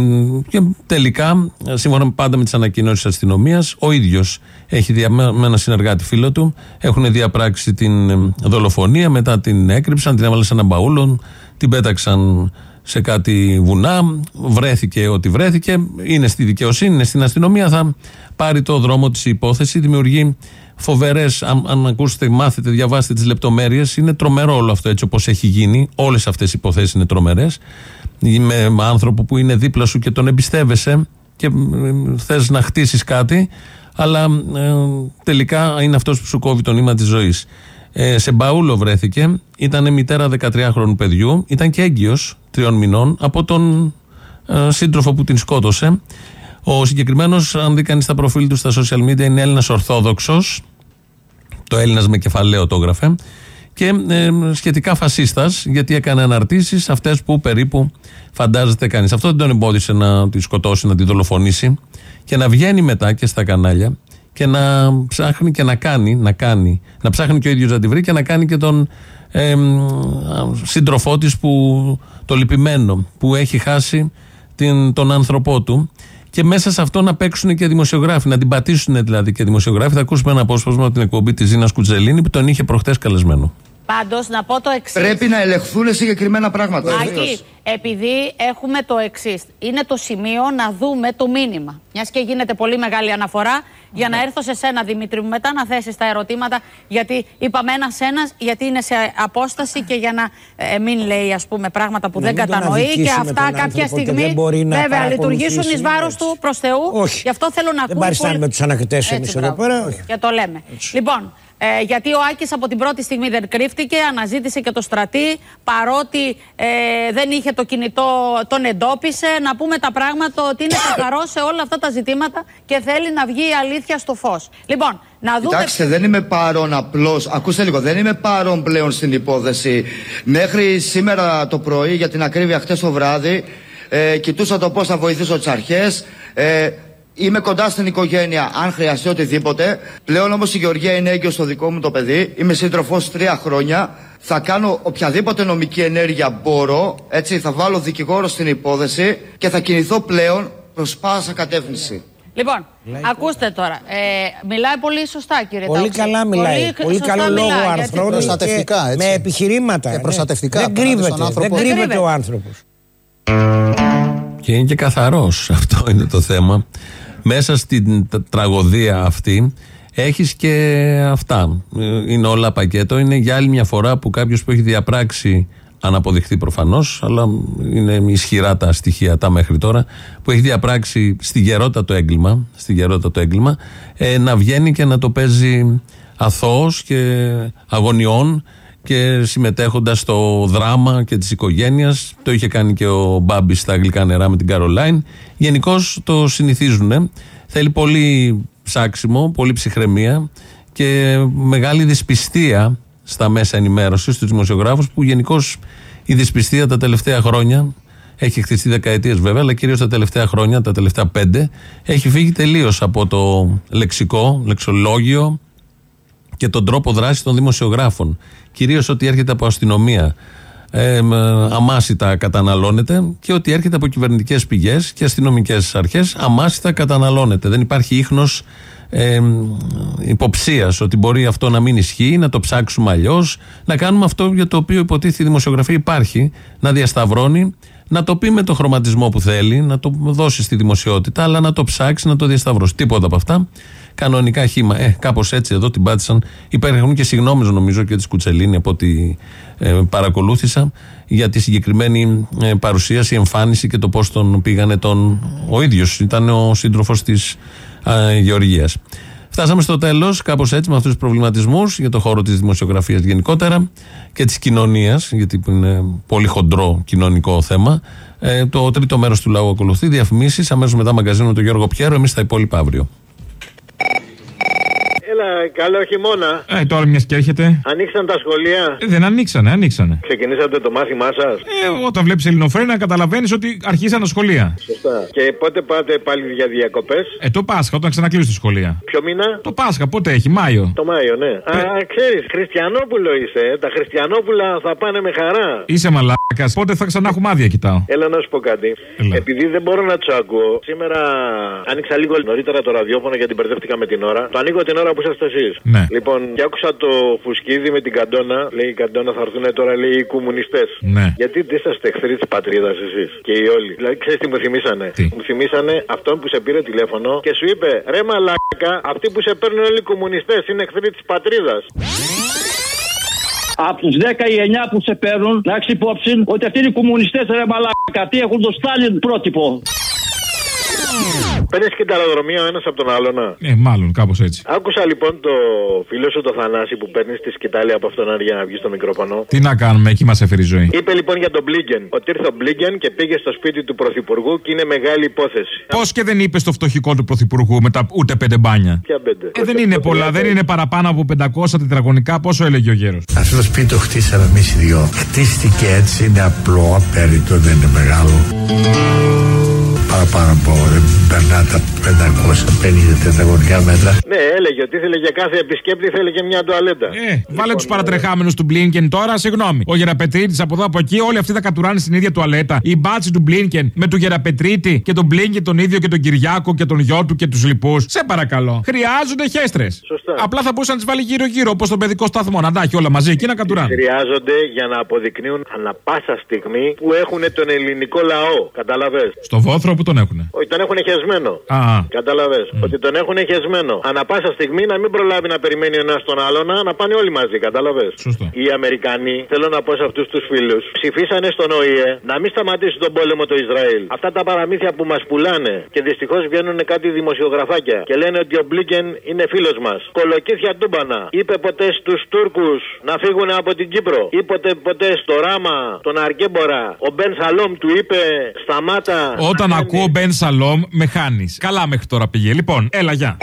και τελικά, ε, σύμφωνα με- πάντα με τις ανακοινώσεις της αστυνομίας, ο ίδιος έχει δια, με με ένα συνεργάτη φίλο του, έχουν διαπράξει την ε, δολοφονία, μετά την έκρυψαν, την έβαλαν σε ένα μπαούλο, την πέταξαν σε κάτι βουνά, βρέθηκε ό,τι βρέθηκε, είναι στη δικαιοσύνη, είναι στην αστυνομία, θα πάρει το δρόμο της η υπόθεση, δημιουργεί φοβερές, αν, αν ακούσετε, μάθετε, διαβάσετε τις λεπτομέρειες, είναι τρομερό όλο αυτό έτσι όπως έχει γίνει, όλες αυτές οι υποθέσεις είναι τρομερές, με, με άνθρωπο που είναι δίπλα σου και τον εμπιστεύεσαι και ε, θες να χτίσεις κάτι, αλλά ε, τελικά είναι αυτός που σου κόβει το νήμα της ζωής. Ε, σε μπαούλο βρέθηκε, ήταν μητέρα 13χρονου παιδιού, ήταν και έγκυος τριών μηνών από τον ε, σύντροφο που την σκότωσε. Ο συγκεκριμένος, αν δει κανείς τα προφίλ του στα social media, είναι Έλληνας Ορθόδοξος. Το Έλληνας με κεφαλαίο το έγραφε. Και ε, σχετικά φασίστας, γιατί έκανε αναρτήσεις αυτές που περίπου φαντάζεται κανείς. Αυτό δεν τον εμπόδισε να τη σκοτώσει, να τη δολοφονήσει και να βγαίνει μετά και στα κανάλια και να ψάχνει και να κάνει, να κάνει, να ψάχνει και ο ίδιος να τη βρει και να κάνει και τον ε, σύντροφό της που το λυπημένο που έχει χάσει την, τον άνθρωπό του και μέσα σε αυτό να παίξουν και δημοσιογράφοι, να την πατήσουν δηλαδή και δημοσιογράφοι. Θα ακούσουμε ένα απόσπασμα από την εκπομπή της Ζήνας Κουτζελίνη που τον είχε προχτές καλεσμένο. Πάντως, να πω το εξής. Πρέπει να ελεγχθούν συγκεκριμένα πράγματα. Άκη, επειδή έχουμε το εξής. Είναι το σημείο να δούμε το μήνυμα. Μιας και γίνεται πολύ μεγάλη αναφορά, για να έρθω σε σένα, Δημήτρη μου, μετά να θέσεις τα ερωτήματα. Γιατί είπαμε ένα-ένα, γιατί είναι σε απόσταση και για να ε, μην λέει ας πούμε, πράγματα που Να δεν μην τον κατανοεί και αδικήσει με αυτά τον κάποια άνθρωπο και στιγμή δεν μπορεί να βέβαια λειτουργήσουν εις παρακολουθήσει, βάρος έτσι. του προς Θεού. Όχι. Γι' αυτό θέλω να Δεν ακούσω. παριστάνουμε τους ανακριτές εμείς εδώ πέρα, όχι. Και το λέμε. Λοιπόν, ε, γιατί ο Άκης από την πρώτη στιγμή δεν κρύφτηκε, αναζήτησε και το στρατή, παρότι ε, δεν είχε το κινητό, τον εντόπισε. Να πούμε τα πράγματα ότι είναι καθαρός σε όλα αυτά τα ζητήματα και θέλει να βγει η αλήθεια στο φως. Λοιπόν, να δούμε... Κοιτάξτε, δεν είμαι παρόν απλώς. Ακούστε λίγο, δεν είμαι παρόν πλέον στην υπόθεση. Μέχρι σήμερα το πρωί, για την ακρίβεια, χτες το βράδυ, ε, κοιτούσα το πώς θα βοηθήσω τις αρχές. Ε, είμαι κοντά στην οικογένεια, αν χρειαστεί οτιδήποτε. Πλέον όμως η Γεωργία είναι έγκυο στο δικό μου το παιδί. Είμαι σύντροφος τρία χρόνια. Θα κάνω οποιαδήποτε νομική ενέργεια μπορώ. Έτσι, θα βάλω δικηγόρο στην υπόθεση και θα κινηθώ πλέον προς πάσα κατεύθυνση. Λοιπόν, ακούστε τώρα. Ε, μιλάει πολύ σωστά, κύριε Πολύ Ταούξη. καλά μιλάει. Πολύ, σωστά καλό λόγο μιλάει, ο γιατί- Αρθρώνης Προστατευτικά, και έτσι. Με επιχειρήματα. Και ναι. προστατευτικά Δεν απέναντι στον κρύβεται. άνθρωπο. Δεν Δεν κρύβεται κρύβεται. ο άνθρωπος. Και είναι και καθαρός. Αυτό είναι το θέμα. Μέσα στην τ- τραγωδία αυτή έχεις και αυτά. Ε, Είναι όλα πακέτο. Είναι για άλλη μια φορά που κάποιος που έχει διαπράξει, αν αποδειχθεί προφανώς, αλλά είναι ισχυρά τα στοιχεία τα μέχρι τώρα, που έχει διαπράξει στη γερότητα το έγκλημα, στη γερότητα το έγκλημα ε, να βγαίνει και να το παίζει αθώος και αγωνιών και συμμετέχοντας στο δράμα και της οικογένειας. Το είχε κάνει και ο Μπάμπης στα γλυκά νερά με την Καρολάιν. Γενικώς το συνηθίζουν. Θέλει πολύ ψάξιμο, πολύ ψυχραιμία και μεγάλη δυσπιστία στα μέσα ενημέρωσης, στους δημοσιογράφους, που γενικώς η δυσπιστία τα τελευταία χρόνια έχει χτιστεί δεκαετίες βέβαια, αλλά κυρίως τα τελευταία χρόνια, τα τελευταία πέντε, έχει φύγει τελείως από το λεξικό, λεξολόγιο και τον τρόπο δράσης των δημοσιογράφων. Κυρίως ότι έρχεται από αστυνομία. Ε, μ, αμάσιτα καταναλώνεται και ότι έρχεται από κυβερνητικές πηγές και αστυνομικές αρχές αμάσιτα καταναλώνεται. Δεν υπάρχει ίχνος ε, υποψίας ότι μπορεί αυτό να μην ισχύει, να το ψάξουμε αλλιώς, να κάνουμε αυτό για το οποίο υποτίθεται η δημοσιογραφία υπάρχει, να διασταυρώνει, να το πει με το χρωματισμό που θέλει, να το δώσει στη δημοσιότητα, αλλά να το ψάξει, να το διασταυρώσει. Τίποτα από αυτά. Κανονικά χήμα. Ε, κάπως έτσι εδώ την πάτησαν. Υπάρχουν και συγγνώμε, νομίζω, και της Κουτσελίνη από ό,τι ε, παρακολούθησα για τη συγκεκριμένη ε, παρουσίαση, εμφάνιση και το πώς τον πήγανε τον. Ο ίδιος ήταν ο σύντροφος της ε, Γεωργίας. Φτάσαμε στο τέλος, κάπως έτσι, με αυτούς τους προβληματισμούς για το χώρο της δημοσιογραφίας γενικότερα και της κοινωνίας, γιατί είναι πολύ χοντρό κοινωνικό θέμα. Ε, το τρίτο μέρος του λαού ακολουθεί. Διαφημίσεις, αμέσως μετά μαγκαζίνο του Γιώργο Πιέρο. Εμείς τα υπόλοιπα αύριο. Έλα, καλό χειμώνα. Ε, τώρα μιας και έρχεται. Ανοίξαν τα σχολεία. Ε, δεν ανοίξανε, ανοίξανε. Ξεκινήσατε το μάθημά σας; Ε, όταν βλέπεις ελληνοφρένα, καταλαβαίνεις ότι αρχίσαν τα σχολεία. Σωστά. Και πότε πάτε πάλι για διακοπές; Ε, το Πάσχα, όταν ξανακλείσουν τα σχολεία. Ποιο μήνα; Το Πάσχα, πότε έχει, Μάιο. Το Μάιο, ναι. Α, ξέρεις, Χριστιανόπουλο είσαι. ε. Τα Χριστιανόπουλα θα πάνε με χαρά. Είσαι μαλάκας. Πότε θα ξανά έχουμε άδεια, κοιτάω. Έλα να σου πω κάτι. Επειδή δεν μπορώ να του ακούω, σήμερα άνοιξα λίγο νωρίτερα το ραδιόφωνο γιατί μπερδεύτηκα με την ώρα. Το ανοίγω την ώρα που είσαστε εσείς; Ναι. Λοιπόν, και άκουσα το φουσκίδι με την καντόνα. Λέει η καντόνα θα έρθουν τώρα, λέει οι κομμουνιστές. Ναι. Γιατί δεν είσαστε εχθροί της πατρίδας εσείς και οι όλοι; Δηλαδή, ξέρεις τι μου θυμήσανε. Μου θυμήσανε αυτόν που σε πήρε τηλέφωνο και σου είπε ρε μαλάκα, αυτοί που σε παίρνουν όλοι οι κομμουνιστές είναι εχθροί της πατρίδας. Από τους 10 ή 9 που σε παίρνουν, να έχεις υπόψη ότι αυτοί είναι οι κομμουνιστές, ρε μαλάκα. Τι έχουν το Στάλιν πρότυπο. Παίρνεις και τα αεροδρομία ο ένας από τον άλλον. να. Ε, μάλλον κάπως έτσι. Άκουσα λοιπόν το φίλο σου το Θανάση που παίρνεις τη σκητάλη από αυτόν για να βγεις στο μικρόφωνο. Τι να κάνουμε, εκεί μας έφερε η ζωή. Είπε λοιπόν για τον Μπλίγκεν ότι ήρθε ο Μπλίγκεν και πήγε στο σπίτι του Πρωθυπουργού και είναι μεγάλη υπόθεση. Πώς και δεν είπε στο φτωχικό του πρωθυπουργού με τα ούτε πέντε μπάνια; Ποια πέντε; Ε, δεν είναι πολλά, δεν είναι παραπάνω από 500 τετραγωνικά. Πόσο έλεγε ο γέρος; Αυτός το σπίτι το χτίσαμε εμείς οι δυο. Χτίστηκε έτσι, είναι απλό, απέριτο, δεν είναι μεγάλο. Παραπάνω από δεν περνά τα 550 τετραγωνικά μέτρα. Ναι, έλεγε ότι ήθελε για κάθε επισκέπτη ήθελε και μια τουαλέτα. Ε, βάλε τους παρατρεχάμενους του Μπλίνκεν τώρα, συγγνώμη. Ο Γεραπετρίτης από εδώ από εκεί, όλοι αυτοί θα κατουράνε στην ίδια τουαλέτα. Η μπάτση του Μπλίνκεν με του Γεραπετρίτη και τον Μπλίνκεν τον ίδιο και τον Κυριάκο και τον γιο του και τους λοιπούς. Σε παρακαλώ. Χρειάζονται χέστρες. Απλά θα μπορούσαν να τις βάλει γύρω-γύρω όπως τον παιδικό σταθμό. Να τα έχει όλα μαζί εκεί να κατουράνε. Χρειάζονται για να αποδεικνύουν ανα πάσα στιγμή που έχουν τον ελληνικό λαό. Καταλαβέ. Στο βόθρο που τον έχουν. Όχι, τον έχουν χεσμένο. Α, Κατάλαβες; Ότι τον έχουν χεσμένο. Ανα πάσα στιγμή να μην προλάβει να περιμένει ένας τον άλλον να πάνε όλοι μαζί. Κατάλαβες; Σωστό. Οι Αμερικανοί, θέλω να πω σε αυτούς τους φίλους, ψηφίσανε στον ΟΗΕ να μην σταματήσει τον πόλεμο το Ισραήλ. Αυτά τα παραμύθια που μας πουλάνε και δυστυχώς βγαίνουν κάτι δημοσιογραφάκια και λένε ότι ο Μπλίκεν είναι φίλος μας. Κολοκύθια τούμπανα. Είπε ποτέ στους Τούρκους να φύγουν από την Κύπρο. Είπε ποτέ στο Ράμα, τον Αρκέμπορα, ο Μπεν Σαλόμ του είπε σταμάτα. Όταν ακούω Μπεν Σαλόμ, με χάνεις. Καλά μέχρι τώρα πήγε. Λοιπόν, έλα, γεια.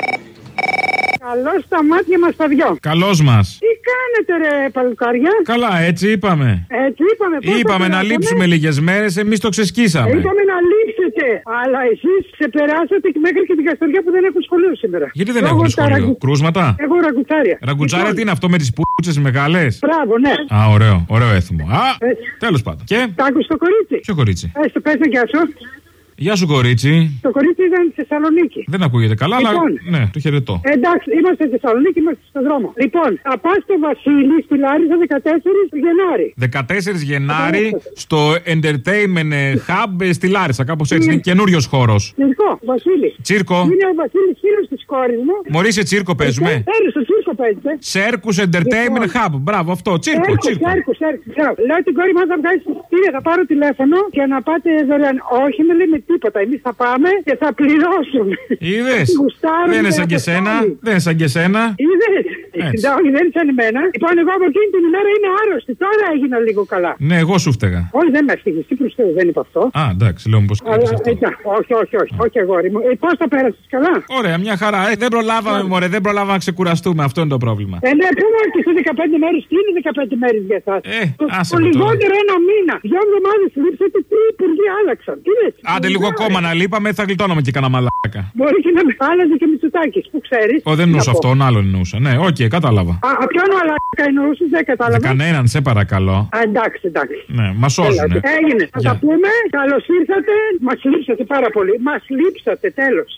Καλό στα μάτια μας τα δυο. Καλώς μας. Τι κάνετε, ρε παλουκάρια. Καλά, έτσι είπαμε. Έτσι είπαμε. πώς Είπαμε το να περάσαμε. λείψουμε λίγες μέρες, εμείς το ξεσκίσαμε. Είπαμε να λείψετε. Αλλά εσείς ξεπεράσατε και μέχρι και την Καστοριά που δεν έχουν σχολείο σήμερα. Γιατί δεν Λόγω έχουν τα σχολείο, ραγκου- κρούσματα; Εγώ ραγκουτσάρια. Ραγκουτσάρια Λοιπόν, τι είναι αυτό με τις πούτσες μεγάλες; Μπράβο, ναι. Α, ωραίο, ωραίο έθιμο. Α, τέλος πάντων. Και; Τα άκουσες το κορίτσι; Ποιο κορίτσι; Έστω, πες με γεια σου. Γεια σου, κορίτσι. Το κορίτσι ήταν στη Θεσσαλονίκη. Δεν ακούγεται καλά, αλλά. Λοιπόν. Ναι, το χαιρετώ. Εντάξει, είμαστε στη Θεσσαλονίκη, είμαστε στον δρόμο. Λοιπόν, θα πας στο Βασίλη στη Λάρισα 14 Γενάρη. 14 Γενάρη στο Entertainment Hub ε, στη Λάρισα, κάπως έτσι. Είναι καινούριος χώρος. Τσίρκο, Βασίλη. Τσίρκο. Είναι ο Βασίλης φίλος της κόρης μου. Μωρή σε τσίρκο παίζουμε. Έρε στο τσίρκο παίζετε. Σέρκους Entertainment Hub. Μπράβο, αυτό. Τσίρκο, Έρκο, τσίρκο. έρκο, έρκο. Λέω την κόρη μου να βγάλεις εισιτήρια. Θα πάρω τηλέφωνο και να πάτε δωρεάν. Όχι, με λέει με τίποτα. Εμείς θα πάμε και θα πληρώσουμε. Είδες. [LAUGHS] Γουστάρουν Δεν είναι και σαν και από σένα. πάλι. Δεν είναι σαν και σένα. Είδες. Έτσι. Όχι, δεν είναι σαν εμένα. Λοιπόν, εγώ από εκείνη την ημέρα είμαι άρρωστη. Τώρα έγινα λίγο καλά. Ναι, εγώ σου φταίγα. Όχι, δεν με έφυγες. Τι προς Θεού, δεν είπα αυτό. Α, εντάξει, λέω πως Αλλά, έτσι, όχι, όχι, όχι, όχι, αγόρι μου. Ε, Πώς το πέρασες καλά; Ωραία, μια χαρά. Ε, δεν προλάβαμε, μωρέ, δεν προλάβαμε να ξεκουραστούμε. Αυτό είναι το πρόβλημα. Ε, ναι, πούμε και σε 15 μέρες. Τι είναι 15 μέρες για εσάς. Ε, άσε το με τώρα. λιγότερο ένα μήνα. Δύο εβδομάδες λείψατε, τρεις υπουργοί άλλαξαν. Τι λες; Άντε λίγο ακόμα να λείπαμε, θα γλιτώναμε και κανένα μαλάκα. Μπορεί και να με άλλαζε και Μητσοτάκη, που ξέρεις. Ο, δεν εννοούσα αυτόν, άλλον εννοούσα. Ναι, οκ, κατάλαβα. Α, α, ποιον μαλάκα εννοούσες, δεν Δεν κατάλαβα. κανέναν, σε παρακαλώ. Α, εντάξει, εντάξει. Ναι, μας σώζουνε. Έλατε. Έγινε. Θα Γεια. τα πούμε. Καλώς ήρθατε. Μας λείψατε πάρα πολύ. Μας λείψατε, τέλος.